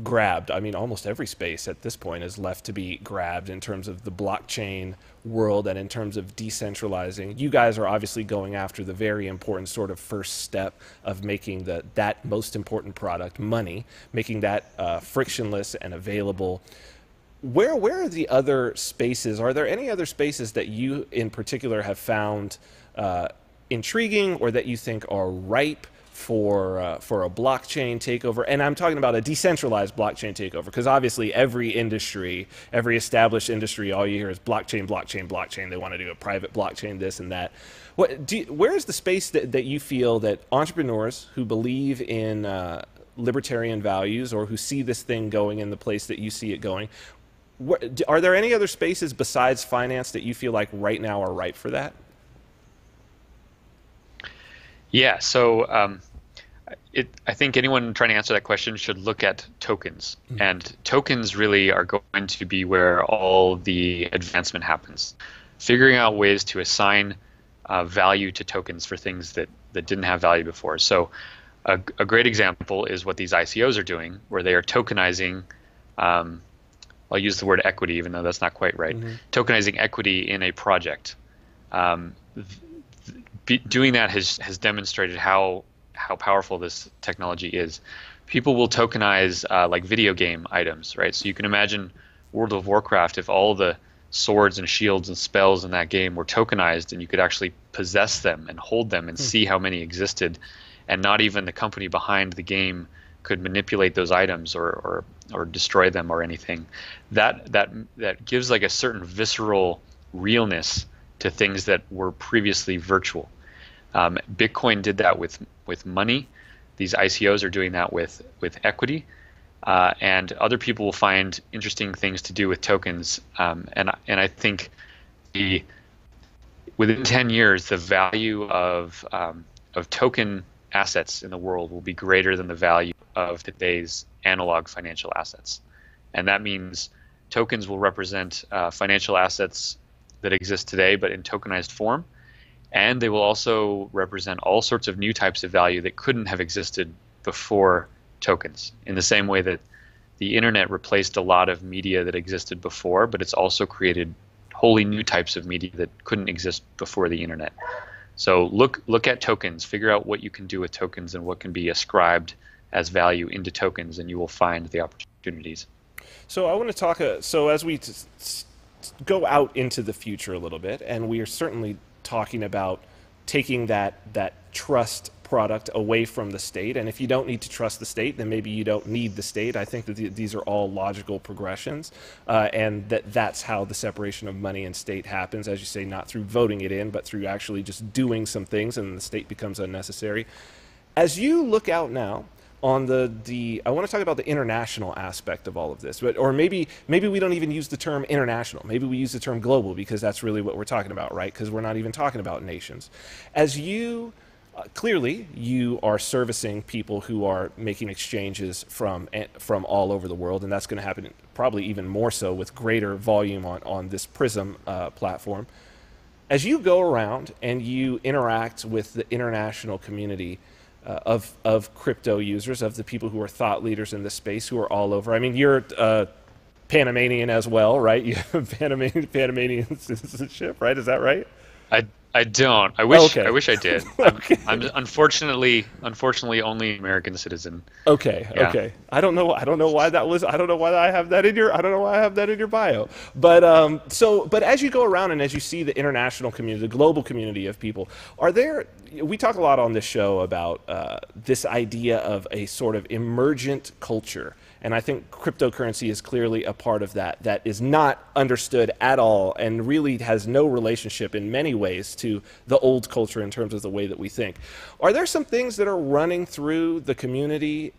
grabbed. I mean, almost every space at this point is left to be grabbed in terms of the blockchain world and in terms of decentralizing. You guys are obviously going after the very important sort of first step of making the that most important product, money, making that uh, frictionless and available. Where where are the other spaces? Are there any other spaces that you in particular have found uh, intriguing or that you think are ripe for uh, for a blockchain takeover, and I'm talking about a decentralized blockchain takeover, because obviously every industry, every established industry, all you hear is blockchain, blockchain, blockchain. They want to do a private blockchain, this and that. What you, where is the space that, that you feel that entrepreneurs who believe in uh, libertarian values or who see this thing going in the place that you see it going, are there any other spaces besides finance that you feel like right now are ripe for that? Yeah, so um, it, I think anyone trying to answer that question should look at tokens. Mm-hmm. And tokens really are going to be where all the advancement happens. Figuring out ways to assign uh, value to tokens for things that, that didn't have value before. So, a, a great example is what these ICOs are doing, where they are tokenizing. Um, I'll use the word equity, even though that's not quite right. Mm-hmm. Tokenizing equity in a project. Um, be, doing that has has demonstrated how how powerful this technology is. People will tokenize uh, like video game items, right? So you can imagine World of Warcraft if all the swords and shields and spells in that game were tokenized and you could actually possess them and hold them and hmm. see how many existed and not even the company behind the game could manipulate those items or, or, or destroy them or anything that that that gives like a certain visceral realness to things that were previously virtual. Um, Bitcoin did that with with money. These ICOs are doing that with with equity, uh, and other people will find interesting things to do with tokens. Um, and and I think the within 10 years, the value of um, of token assets in the world will be greater than the value of today's analog financial assets, and that means tokens will represent uh, financial assets that exist today, but in tokenized form. And they will also represent all sorts of new types of value that couldn't have existed before tokens, in the same way that the internet replaced a lot of media that existed before, but it's also created wholly new types of media that couldn't exist before the internet. So look look at tokens, figure out what you can do with tokens and what can be ascribed as value into tokens, and you will find the opportunities. So I want to talk. Uh, so as we t- go out into the future a little bit, and we are certainly talking about taking that that trust product away from the state. And if you don't need to trust the state, then maybe you don't need the state. I think that th- these are all logical progressions, uh, and that that's how the separation of money and state happens. As you say, not through voting it in, but through actually just doing some things, and the state becomes unnecessary. As you look out now on the the I want to talk about the international aspect of all of this, but or maybe maybe we don't even use the term international. Maybe we use the term global because that's really what we're talking about, right? Because we're not even talking about nations. As you uh, clearly you are servicing people who are making exchanges from eh, from all over the world, and that's going to happen probably even more so with greater volume on on this Prism uh, platform. As you go around and you interact with the international community uh, of of crypto users, of the people who are thought leaders in this space, who are all over. I mean, you're uh, Panamanian as well, right? You have Panamanian, Panamanian citizenship, right? Is that right? I I don't. I wish. Okay. I wish I did. okay. I'm, I'm, unfortunately, unfortunately, only American citizen. Okay. Yeah. Okay. I don't know. I don't know why that was. I don't know why I have that in your. I don't know why I have that in your bio. But um. So, but as you go around and as you see the international community, the global community of people, are there? We talk a lot on this show about uh, this idea of a sort of emergent culture And I think cryptocurrency is clearly a part of that, that is not understood at all and really has no relationship in many ways to the old culture in terms of the way that we think. Are there some things that are running through the community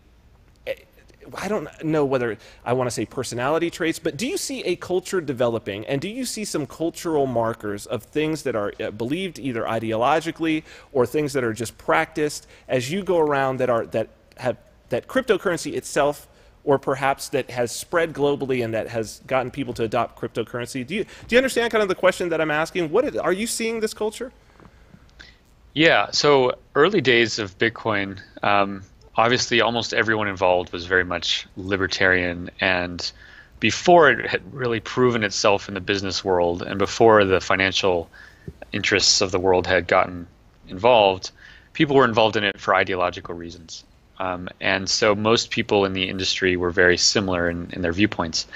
I don't know whether I want to say personality traits, but do you see a culture developing and do you see some cultural markers of things that are uh, believed either ideologically or things that are just practiced as you go around that are that have that cryptocurrency itself or perhaps that has spread globally and that has gotten people to adopt cryptocurrency? Do you do you understand kind of the question that I'm asking? What is, are you seeing this culture? Yeah, so early days of Bitcoin, um, obviously almost everyone involved was very much libertarian and before it had really proven itself in the business world and before the financial interests of the world had gotten involved people were involved in it for ideological reasons um, and so most people in the industry were very similar in, in their viewpoints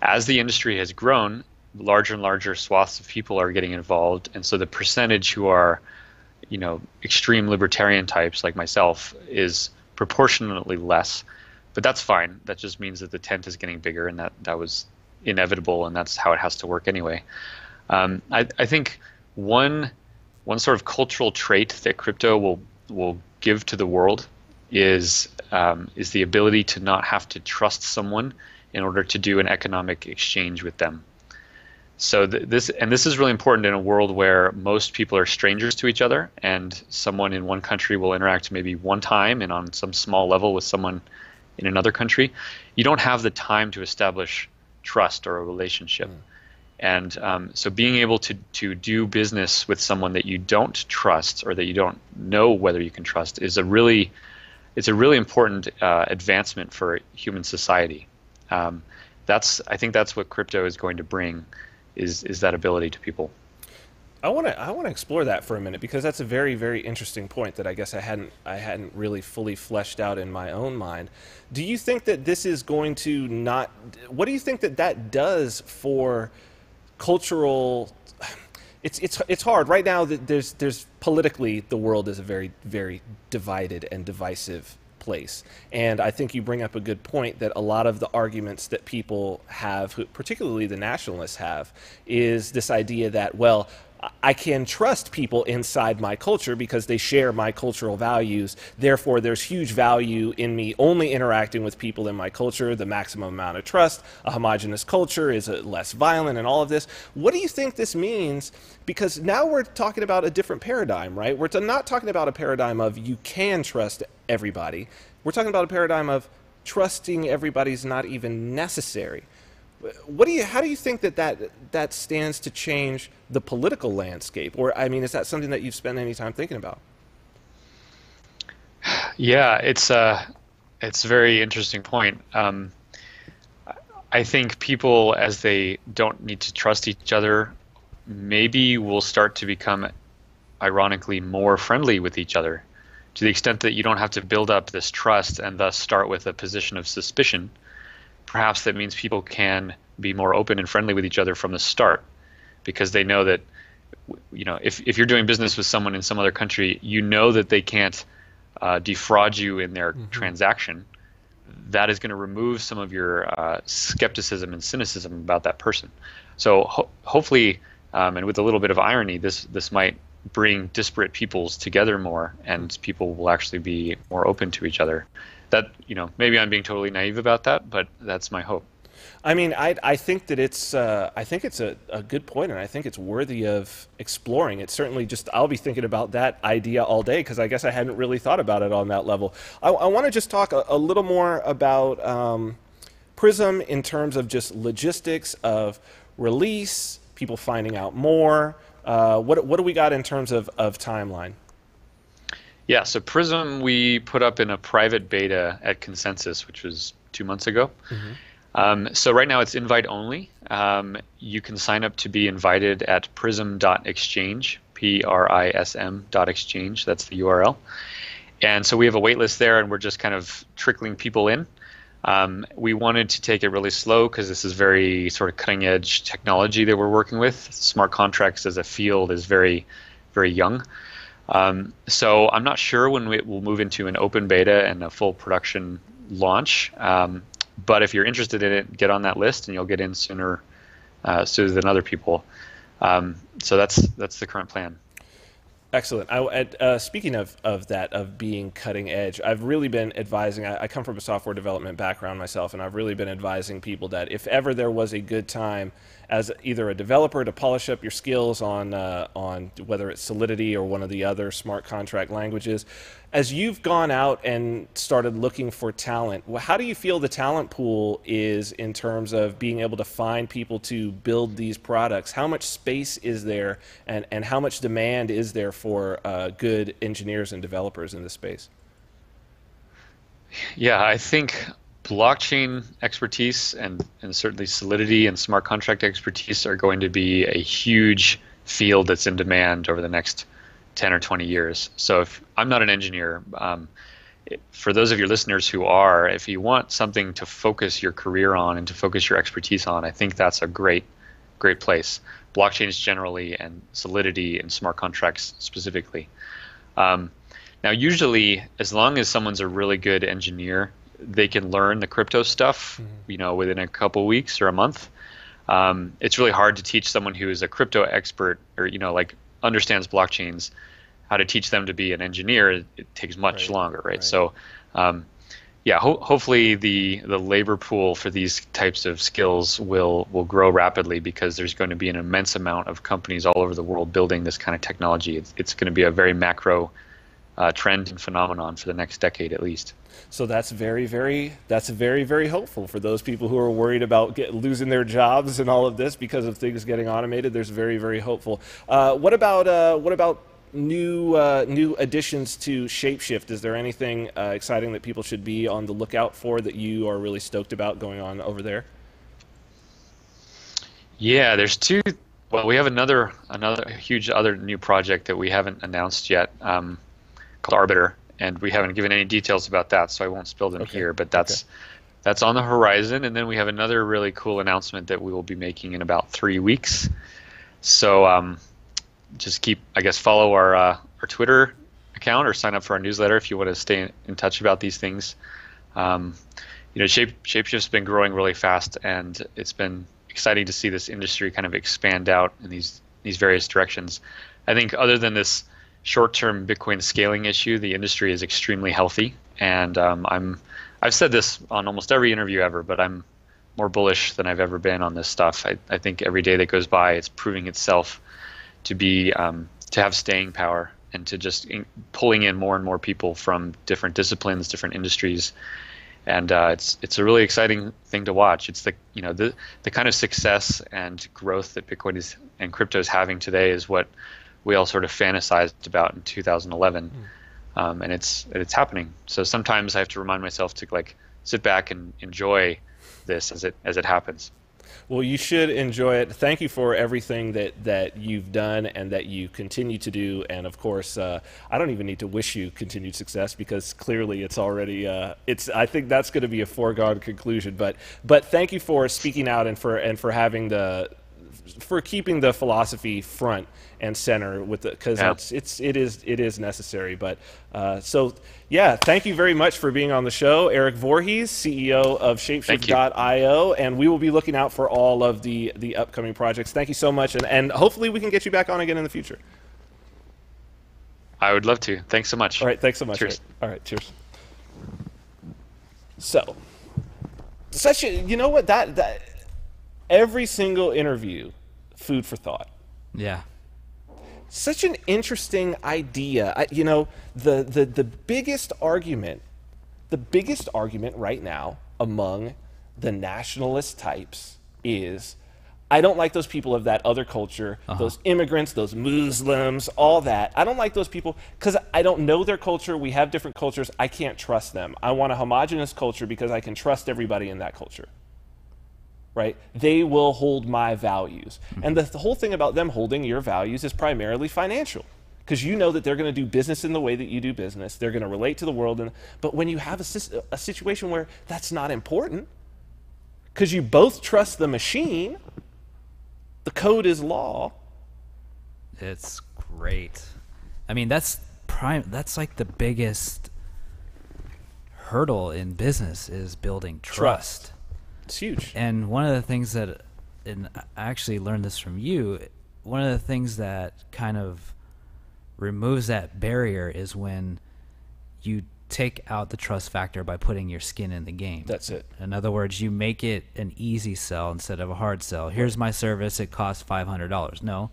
as the industry has grown larger and larger swaths of people are getting involved and so the percentage who are you know extreme libertarian types like myself is proportionately less, but that's fine. That just means that the tent is getting bigger, and that that was inevitable, and that's how it has to work anyway. Um, I, I think one one sort of cultural trait that crypto will will give to the world is um, is the ability to not have to trust someone in order to do an economic exchange with them. So th- this and this is really important in a world where most people are strangers to each other, and someone in one country will interact maybe one time and on some small level with someone in another country. You don't have the time to establish trust or a relationship. Mm. And um, so being able to, to do business with someone that you don't trust or that you don't know whether you can trust is a really it's a really important uh, advancement for human society. Um, that's I think that's what crypto is going to bring is is that ability to people. I want to I want to explore that for a minute because that's a very very interesting point that I guess I hadn't I hadn't really fully fleshed out in my own mind. Do you think that this is going to not what do you think that that does for cultural it's it's it's hard right now there's there's politically the world is a very very divided and divisive place. And I think you bring up a good point that a lot of the arguments that people have, particularly the nationalists have, is this idea that, well, I can trust people inside my culture because they share my cultural values. Therefore, there's huge value in me only interacting with people in my culture, the maximum amount of trust. A homogenous culture is less violent, and all of this. What do you think this means? Because now we're talking about a different paradigm, right? We're not talking about a paradigm of you can trust everybody. We're talking about a paradigm of trusting everybody's not even necessary. What do you? How do you think that that that stands to change the political landscape? Or I mean, is that something that you've spent any time thinking about? Yeah, it's a uh, it's a very interesting point. Um, I think people, as they don't need to trust each other, maybe will start to become, ironically, more friendly with each other, to the extent that you don't have to build up this trust and thus start with a position of suspicion perhaps that means people can be more open and friendly with each other from the start because they know that you know if, if you're doing business with someone in some other country you know that they can't uh, defraud you in their mm-hmm. transaction. That is going to remove some of your uh, skepticism and cynicism about that person. So ho- hopefully um, and with a little bit of irony this this might bring disparate peoples together more and people will actually be more open to each other that you know maybe I'm being totally naive about that, but that's my hope. I mean, I, I think that it's uh, I think it's a, a good point, and I think it's worthy of exploring. It's certainly just I'll be thinking about that idea all day because I guess I hadn't really thought about it on that level. I, I want to just talk a, a, little more about um, Prism in terms of just logistics of release, people finding out more. Uh, what what do we got in terms of, of timeline? Yeah, so Prism we put up in a private beta at Consensus, which was two months ago. Mm-hmm. Um, so right now it's invite only. Um, you can sign up to be invited at prism.exchange, P-R-I-S-M dot exchange. That's the URL. And so we have a waitlist there, and we're just kind of trickling people in. Um, we wanted to take it really slow because this is very sort of cutting edge technology that we're working with. Smart contracts as a field is very, very young. Um, so I'm not sure when we will move into an open beta and a full production launch. Um, but if you're interested in it, get on that list, and you'll get in sooner uh, sooner than other people. Um, so that's that's the current plan. Excellent. I, uh, speaking of, of that, of being cutting edge, I've really been advising. I, I, come from a software development background myself, and I've really been advising people that if ever there was a good time as either a developer to polish up your skills on uh, on whether it's Solidity or one of the other smart contract languages. As you've gone out and started looking for talent, how do you feel the talent pool is in terms of being able to find people to build these products? How much space is there, and, and how much demand is there for uh, good engineers and developers in this space? Yeah, I think blockchain expertise and, and certainly solidity and smart contract expertise are going to be a huge field that's in demand over the next 10 or 20 years. So if I'm not an engineer, um, for those of your listeners who are, if you want something to focus your career on and to focus your expertise on, I think that's a great, great place. Blockchains generally and Solidity and smart contracts specifically. Um, now, usually, as long as someone's a really good engineer, they can learn the crypto stuff, mm-hmm. you know, within a couple weeks or a month. Um, it's really hard to teach someone who is a crypto expert or you know like understands blockchains how to teach them to be an engineer. It, it takes much right. longer, right? right. So, um, yeah, ho- hopefully the the labor pool for these types of skills will will grow rapidly because there's going to be an immense amount of companies all over the world building this kind of technology. It's, it's going to be a very macro uh, trend and phenomenon for the next decade at least. So that's very, very, that's very, very hopeful for those people who are worried about get, losing their jobs and all of this because of things getting automated. There's very, very hopeful. Uh, what about uh, what about new uh, new additions to Shapeshift? Is there anything uh, exciting that people should be on the lookout for that you are really stoked about going on over there? Yeah, there's two. Well, we have another another huge other new project that we haven't announced yet um, called Arbiter and we haven't given any details about that, so I won't spill them okay. here. But that's okay. that's on the horizon, and then we have another really cool announcement that we will be making in about three weeks. So um, just keep, I guess, follow our uh, our Twitter account or sign up for our newsletter if you want to stay in touch about these things. Um, you know, Shape Shapeshift's been growing really fast, and it's been exciting to see this industry kind of expand out in these these various directions. I think other than this short-term Bitcoin scaling issue, the industry is extremely healthy, and um, I'm I've said this on almost every interview ever, but I'm more bullish than I've ever been on this stuff. I, I think every day that goes by, it's proving itself to be um, to have staying power and to just in, pulling in more and more people from different disciplines, different industries, and uh, it's it's a really exciting thing to watch. It's the you know the the kind of success and growth that Bitcoin is and crypto is having today is what we all sort of fantasized about in 2011, mm. um, and it's it's happening. So sometimes I have to remind myself to like sit back and enjoy this as it as it happens. Well, you should enjoy it. Thank you for everything that, that you've done and that you continue to do. And of course, uh, I don't even need to wish you continued success because clearly it's already uh, it's. I think that's going to be a foregone conclusion. But but thank you for speaking out and for and for having the for keeping the philosophy front and center with it because yeah. it's it's it is it is necessary. But uh, so yeah, thank you very much for being on the show, Erik Voorhees, CEO of Shapeshift.io, and we will be looking out for all of the the upcoming projects. Thank you so much, and and hopefully we can get you back on again in the future. I would love to. Thanks so much. All right, thanks so much. Cheers. All right, cheers. So, such a you know what that that every single interview, food for thought. Yeah such an interesting idea. I, you know, the, the, the biggest argument, the biggest argument right now among the nationalist types is I don't like those people of that other culture, uh-huh. those immigrants, those Muslims, all that. I don't like those people because I don't know their culture. We have different cultures. I can't trust them. I want a homogenous culture because I can trust everybody in that culture right? They will hold my values. Mm-hmm. And the, the, whole thing about them holding your values is primarily financial. Because you know that they're going to do business in the way that you do business. They're going to relate to the world. And, but when you have a, a situation where that's not important, because you both trust the machine, the code is law. It's great. I mean, that's prime. That's like the biggest hurdle in business is building Trust. trust. It's huge. And one of the things that, and I actually learned this from you, one of the things that kind of removes that barrier is when you take out the trust factor by putting your skin in the game. That's it. In other words, you make it an easy sell instead of a hard sell. Here's my service, it costs $500. No,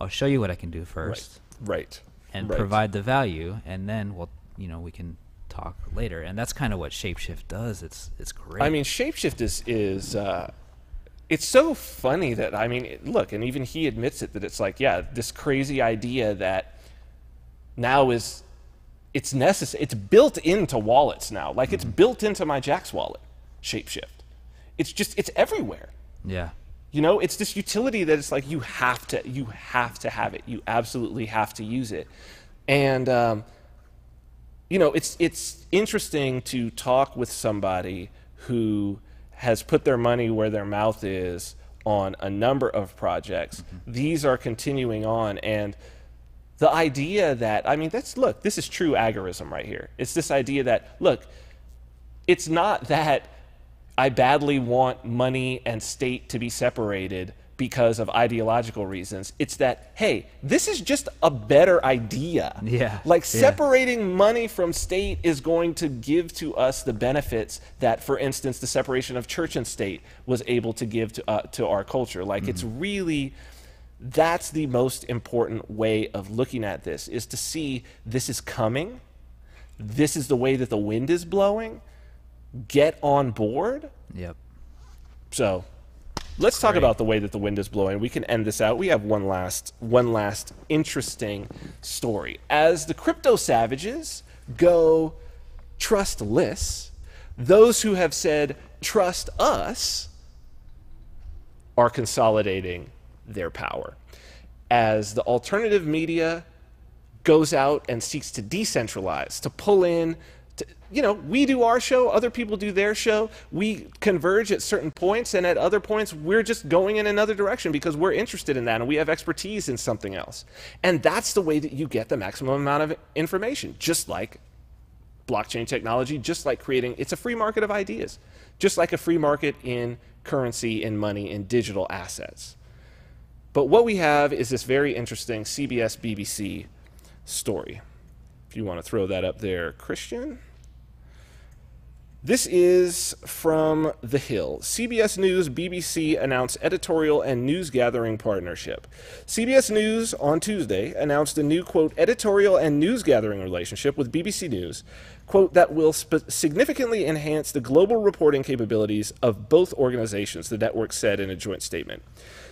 I'll show you what I can do first Right. and right. provide the value and then we'll, you know, we can talk later. And that's kind of what Shapeshift does. It's it's great. I mean, shapeshift is is uh, it's so funny that I mean, it- look, and even he admits it that it's like, yeah, this crazy idea that now is it's necessary. It's built into wallets now. Like it's built into my Jaxx wallet. Shapeshift. It's just it's everywhere. yeah. You know, it's this utility that it's like you have to you have to have it. You absolutely have to use it. And um, you know, it's it's interesting to talk with somebody who has put their money where their mouth is on a number of projects. Mm-hmm. These are continuing on and the idea that I mean that's look, this is true agorism right here. It's this idea that look, it's not that I badly want money and state to be separated because of ideological reasons. It's that, hey, this is just a better idea. Yeah, Like yeah. separating money from state is going to give to us the benefits that, for instance, the separation of church and state was able to give to, uh, to our culture. Like it's Mm-hmm. really that's the most important way of looking at this is to see this is coming this is the way that the wind is blowing get on board Yep. so let's talk about the way that the wind is blowing. We can end this out. We have one last one last interesting story. As the crypto savages go trustless those who have said trust us are consolidating their power. As the alternative media goes out and seeks to decentralize, to pull in, you know, we do our show, other people do their show. We converge at certain points, and at other points, we're just going in another direction because we're interested in that and we have expertise in something else. And that's the way that you get the maximum amount of information, just like blockchain technology, just like creating, it's a free market of ideas, just like a free market in currency, in money, in digital assets. But what we have is this very interesting CBS BBC story. If you want to throw that up there, Christian. This is from The Hill. CBS News BBC announced editorial and news gathering partnership. CBS News on Tuesday announced a new, quote, editorial and news gathering relationship with BBC News, quote, that will sp- significantly enhance the global reporting capabilities of both organizations, the network said in a joint statement.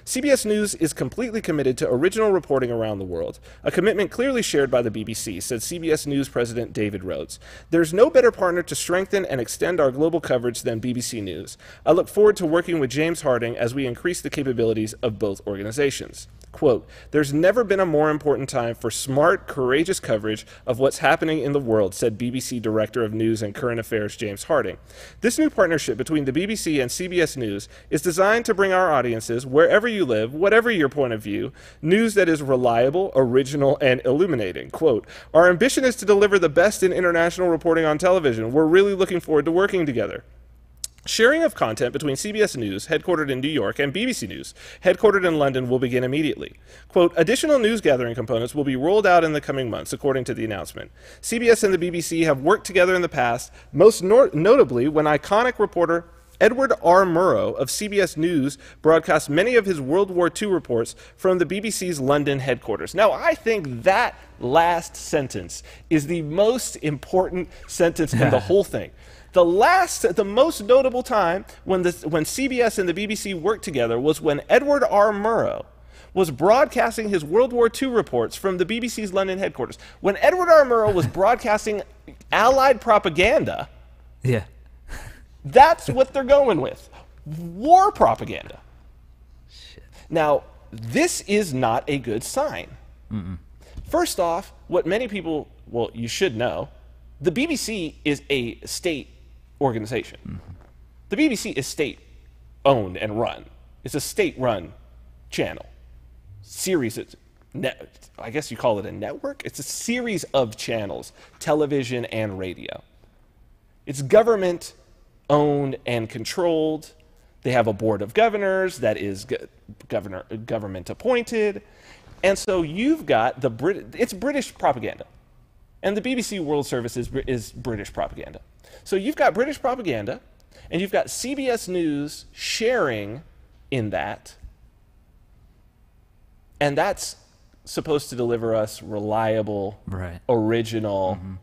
CBS News is completely committed to original reporting around the world, a commitment clearly shared by the BBC, said CBS News President David Rhodes. There's no better partner to strengthen and extend our global coverage than BBC News. I look forward to working with James Harding as we increase the capabilities of both organizations. Quote, There's never been a more important time for smart, courageous coverage of what's happening in the world, said BBC Director of News and Current Affairs James Harding. This new partnership between the BBC and CBS News is designed to bring our audiences, wherever you live, whatever your point of view, news that is reliable, original, and illuminating. Quote, Our ambition is to deliver the best in international reporting on television. We're really looking forward to working together. Sharing of content between CBS News, headquartered in New York, and BBC News, headquartered in London, will begin immediately. Quote, additional news gathering components will be rolled out in the coming months, according to the announcement. CBS and the BBC have worked together in the past, most nor- notably when iconic reporter Edward R. Murrow of CBS News broadcast many of his World War II reports from the BBC's London headquarters. Now, I think that last sentence is the most important sentence in the whole thing. The last, the most notable time when, the, when CBS and the BBC worked together was when Edward R. Murrow was broadcasting his World War II reports from the BBC's London headquarters. When Edward R. Murrow was broadcasting Allied propaganda, Yeah. that's what they're going with war propaganda. Shit. Now, this is not a good sign. First off, what many people, well, you should know, the BBC is a state organization. The BBC is state owned and run. It's a state run channel. Series, I guess you call it a network? It's a series of channels, television and radio. It's government owned and controlled. They have a board of governors that is go- governor government appointed. And so you've got the Brit it's British propaganda. And the BBC World Service is, is British propaganda. So you've got British propaganda and you've got CBS News sharing in that. And that's supposed to deliver us reliable, Right. original, mm-hmm.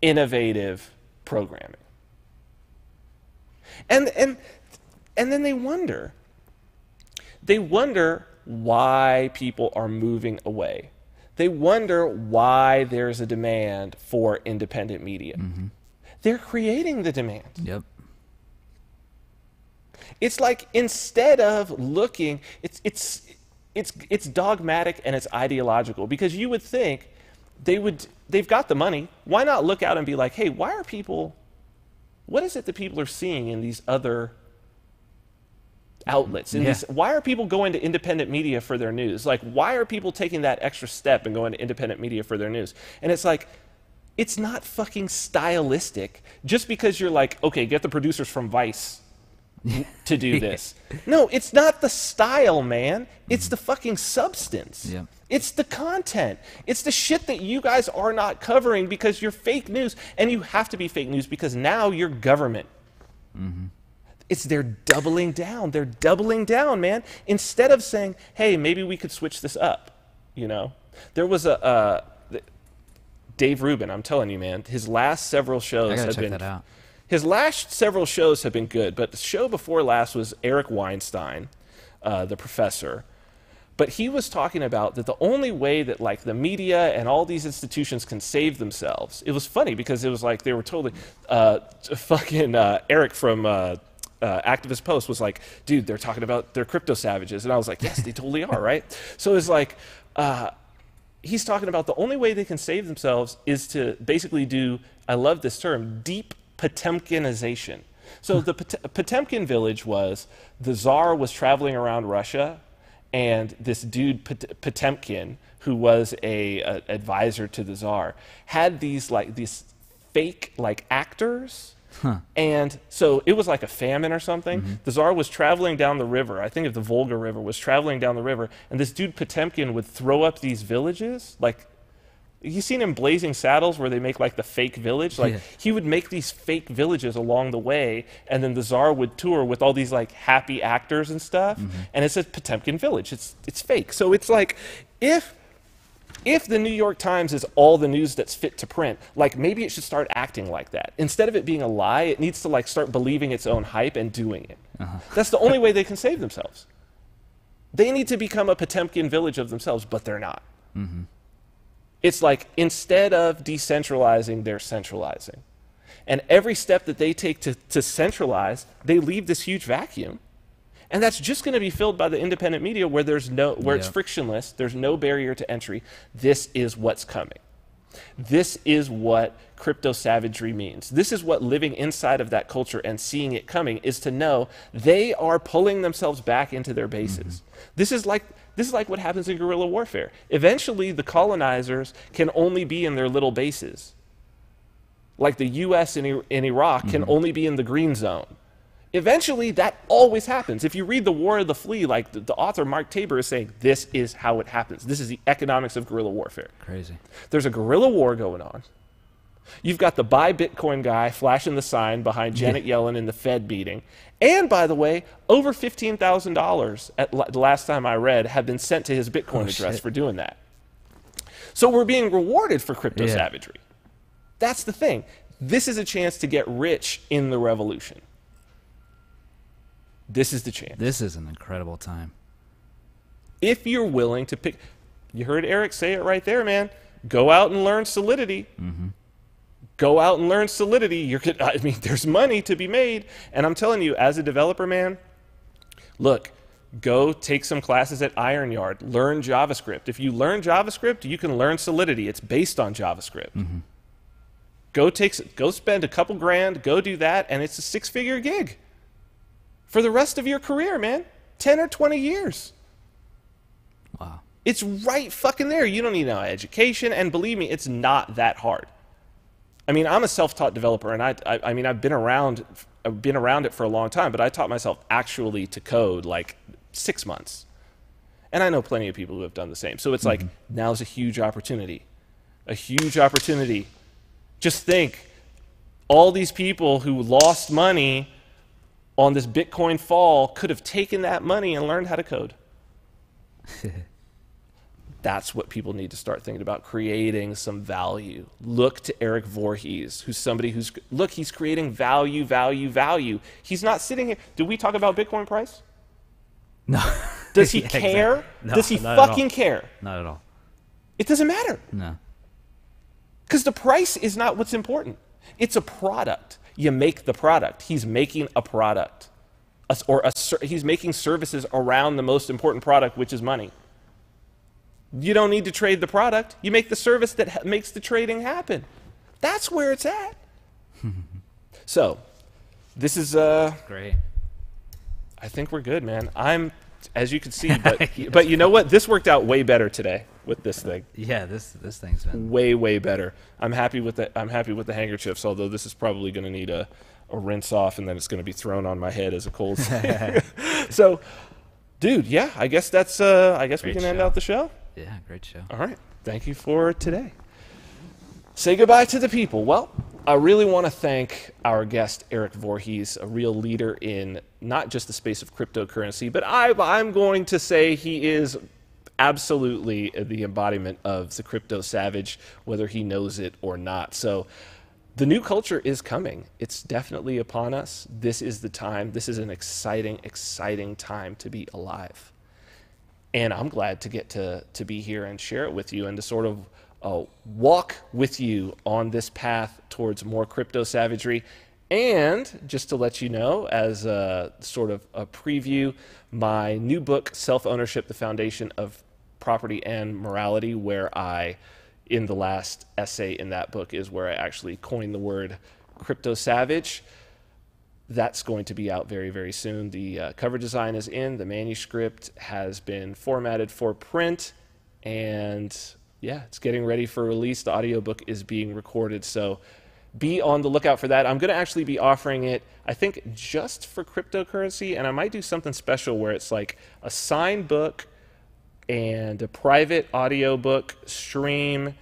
innovative programming. And and and then they wonder. They wonder why people are moving away. They wonder why there's a demand for independent media. Mm-hmm. They're creating the demand. Yep. It's like instead of looking, it's it's it's it's dogmatic and it's ideological because you would think they would they've got the money. Why not look out and be like, hey, why are people? What is it that people are seeing in these other outlets? In Yeah. these, why are people going to independent media for their news? Like, why are people taking that extra step and going to independent media for their news? And it's like, it's not fucking stylistic just because you're like, okay, get the producers from Vice to do this. No, it's not the style, man. It's mm-hmm. the fucking substance. Yeah. It's the content. It's the shit that you guys are not covering because you're fake news. And you have to be fake news because now you're government. Mm-hmm. It's they're doubling down. They're doubling down, man. Instead of saying, hey, maybe we could switch this up, you know? There was a. Uh, Dave Rubin, I'm telling you, man, his last several shows have check been that out. his last several shows have been good, but the show before last was Eric Weinstein, uh, the professor. But he was talking about that the only way that like the media and all these institutions can save themselves. It was funny because it was like they were totally uh, fucking uh, Eric from. Uh, activist post was like, dude, they're talking about their crypto savages, and I was like, yes, they totally are, right? So it's like, uh, he's talking about the only way they can save themselves is to basically do, I love this term, deep Potemkinization. So the Pot- Potemkin village was the czar was traveling around Russia, and this dude Pot- Potemkin, who was a, a advisor to the czar, had these like these fake like actors. And so it was like a famine or something. Mm-hmm. The czar was traveling down the river. I think if the Volga River was traveling down the river, and this dude Potemkin would throw up these villages, like you seen in Blazing Saddles where they make like the fake village? Like Yeah. he would make these fake villages along the way, and then the czar would tour with all these like happy actors and stuff. Mm-hmm. And it's a Potemkin Village. It's it's fake. So it's like if if the New York Times is all the news that's fit to print, like maybe it should start acting like that. Instead of it being a lie, it needs to like start believing its own hype and doing it. Uh-huh. That's the only way they can save themselves. They need to become a Potemkin village of themselves, but they're not. Mm-hmm. It's like instead of decentralizing, they're centralizing. And every step that they take to, to centralize, they leave this huge vacuum. And that's just going to be filled by the independent media where there's no where it's frictionless, there's no barrier to entry. This is what's coming. This is what crypto savagery means. This is what living inside of that culture and seeing it coming is to know they are pulling themselves back into their bases. Mm-hmm. This is like this is like what happens in guerrilla warfare. Eventually the colonizers can only be in their little bases. Like the US in, in Iraq can mm-hmm. only be in the green zone. Eventually, that always happens. If you read The War of the Flea, like the, the author Mark Taber is saying, this is how it happens. This is the economics of guerrilla warfare. Crazy. There's a guerrilla war going on. You've got the buy Bitcoin guy flashing the sign behind Janet Yellen in the Fed meeting. And by the way, over $15,000 at la- the last time I read have been sent to his Bitcoin Oh, address shit. for doing that. So we're being rewarded for crypto Yeah. savagery. That's the thing. This is a chance to get rich in the revolution. This is the chance. This is an incredible time. if you're willing to pick you heard erik say it right there man. Go out and learn solidity. Mm-hmm. Go out and learn solidity. You're i mean there's money to be made. And i'm telling you as a developer man look go take some classes at iron yard learn javascript. If you learn javascript you can learn solidity. It's based on javascript. Mm-hmm. Go take go spend a couple grand go do that and it's a six figure gig for the rest of your career man 10 or 20 years Wow. it's right fucking there. You don't need no education, and believe me, it's not that hard. I mean, I'm a self-taught developer, and I, I, I mean, I've been around, I've been around it for a long time, but I taught myself actually to code like six months, and I know plenty of people who have done the same. So it's like mm-hmm. now's a huge opportunity, a huge opportunity. Just think, all these people who lost money on this Bitcoin fall could have taken that money and learned how to code. That's what people need to start thinking about creating some value. Look to Erik Voorhees, who's somebody who's look, he's creating value, value, value. He's not sitting here. Do we talk about Bitcoin price? No. Does he Yeah, care? exactly. No, Does he not at all. fucking care? Not at all. It doesn't matter. No. Because the price is not what's important. It's a product. You make the product. He's making a product. Or a, he's making services around the most important product, which is money. You don't need to trade the product. You make the service that ha- makes the trading happen. That's where it's at. so, this is, uh, Great. I think we're good, man. I'm, as you can see, but, but you know what? This worked out way better today with this thing. Yeah, this this thing's been way way better. I'm happy with the I'm happy with the handkerchiefs. Although this is probably going to need a, a rinse off, and then it's going to be thrown on my head as a cold. so, dude, yeah, I guess that's uh, I guess we Great can end out the show. yeah, great show. All right, thank you for today. Say goodbye to the people. Well, I really want to thank our guest Erik Voorhees, a real leader in not just the space of cryptocurrency, but I, I'm going to say he is absolutely the embodiment of the crypto savage, whether he knows it or not. So the new culture is coming. It's definitely upon us. This is the time. This is an exciting, exciting time to be alive. And I'm glad to get to, to be here and share it with you and to sort of uh, walk with you on this path towards more crypto savagery. And just to let you know, as a sort of a preview, my new book, Self Ownership The Foundation of Property and Morality, where I, in the last essay in that book, is where I actually coined the word crypto savage that's going to be out very, very soon. The uh, cover design is in, the manuscript has been formatted for print, and yeah, it's getting ready for release. The audiobook is being recorded, so be on the lookout for that. I'm going to actually be offering it, I think, just for cryptocurrency, and I might do something special where it's like a signed book and a private audiobook stream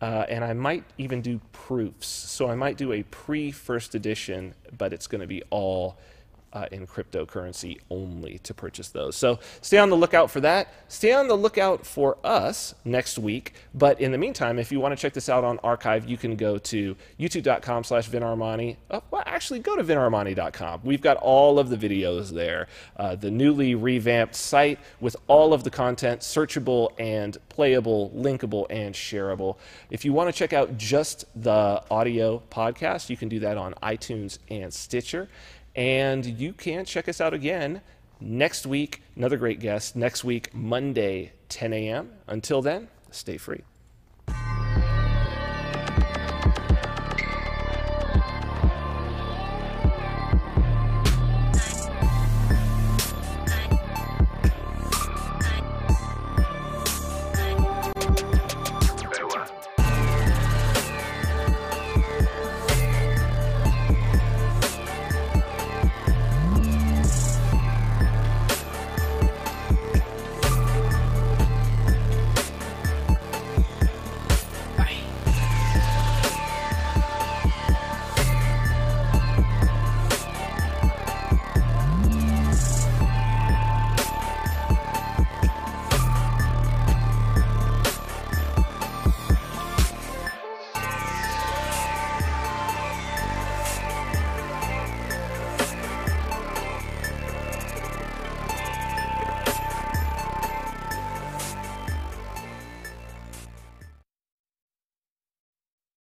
uh, and I might even do proofs. So I might do a pre first edition, but it's going to be all uh, in cryptocurrency only to purchase those. So stay on the lookout for that. Stay on the lookout for us next week. But in the meantime, if you want to check this out on archive, you can go to youtube.com slash vinarmani. Uh, well, actually, go to vinarmani.com. We've got all of the videos there. Uh, the newly revamped site with all of the content searchable and playable, linkable, and shareable. If you want to check out just the audio podcast, you can do that on iTunes and Stitcher. And you can check us out again next week. Another great guest next week, Monday, 10 a.m. Until then, stay free.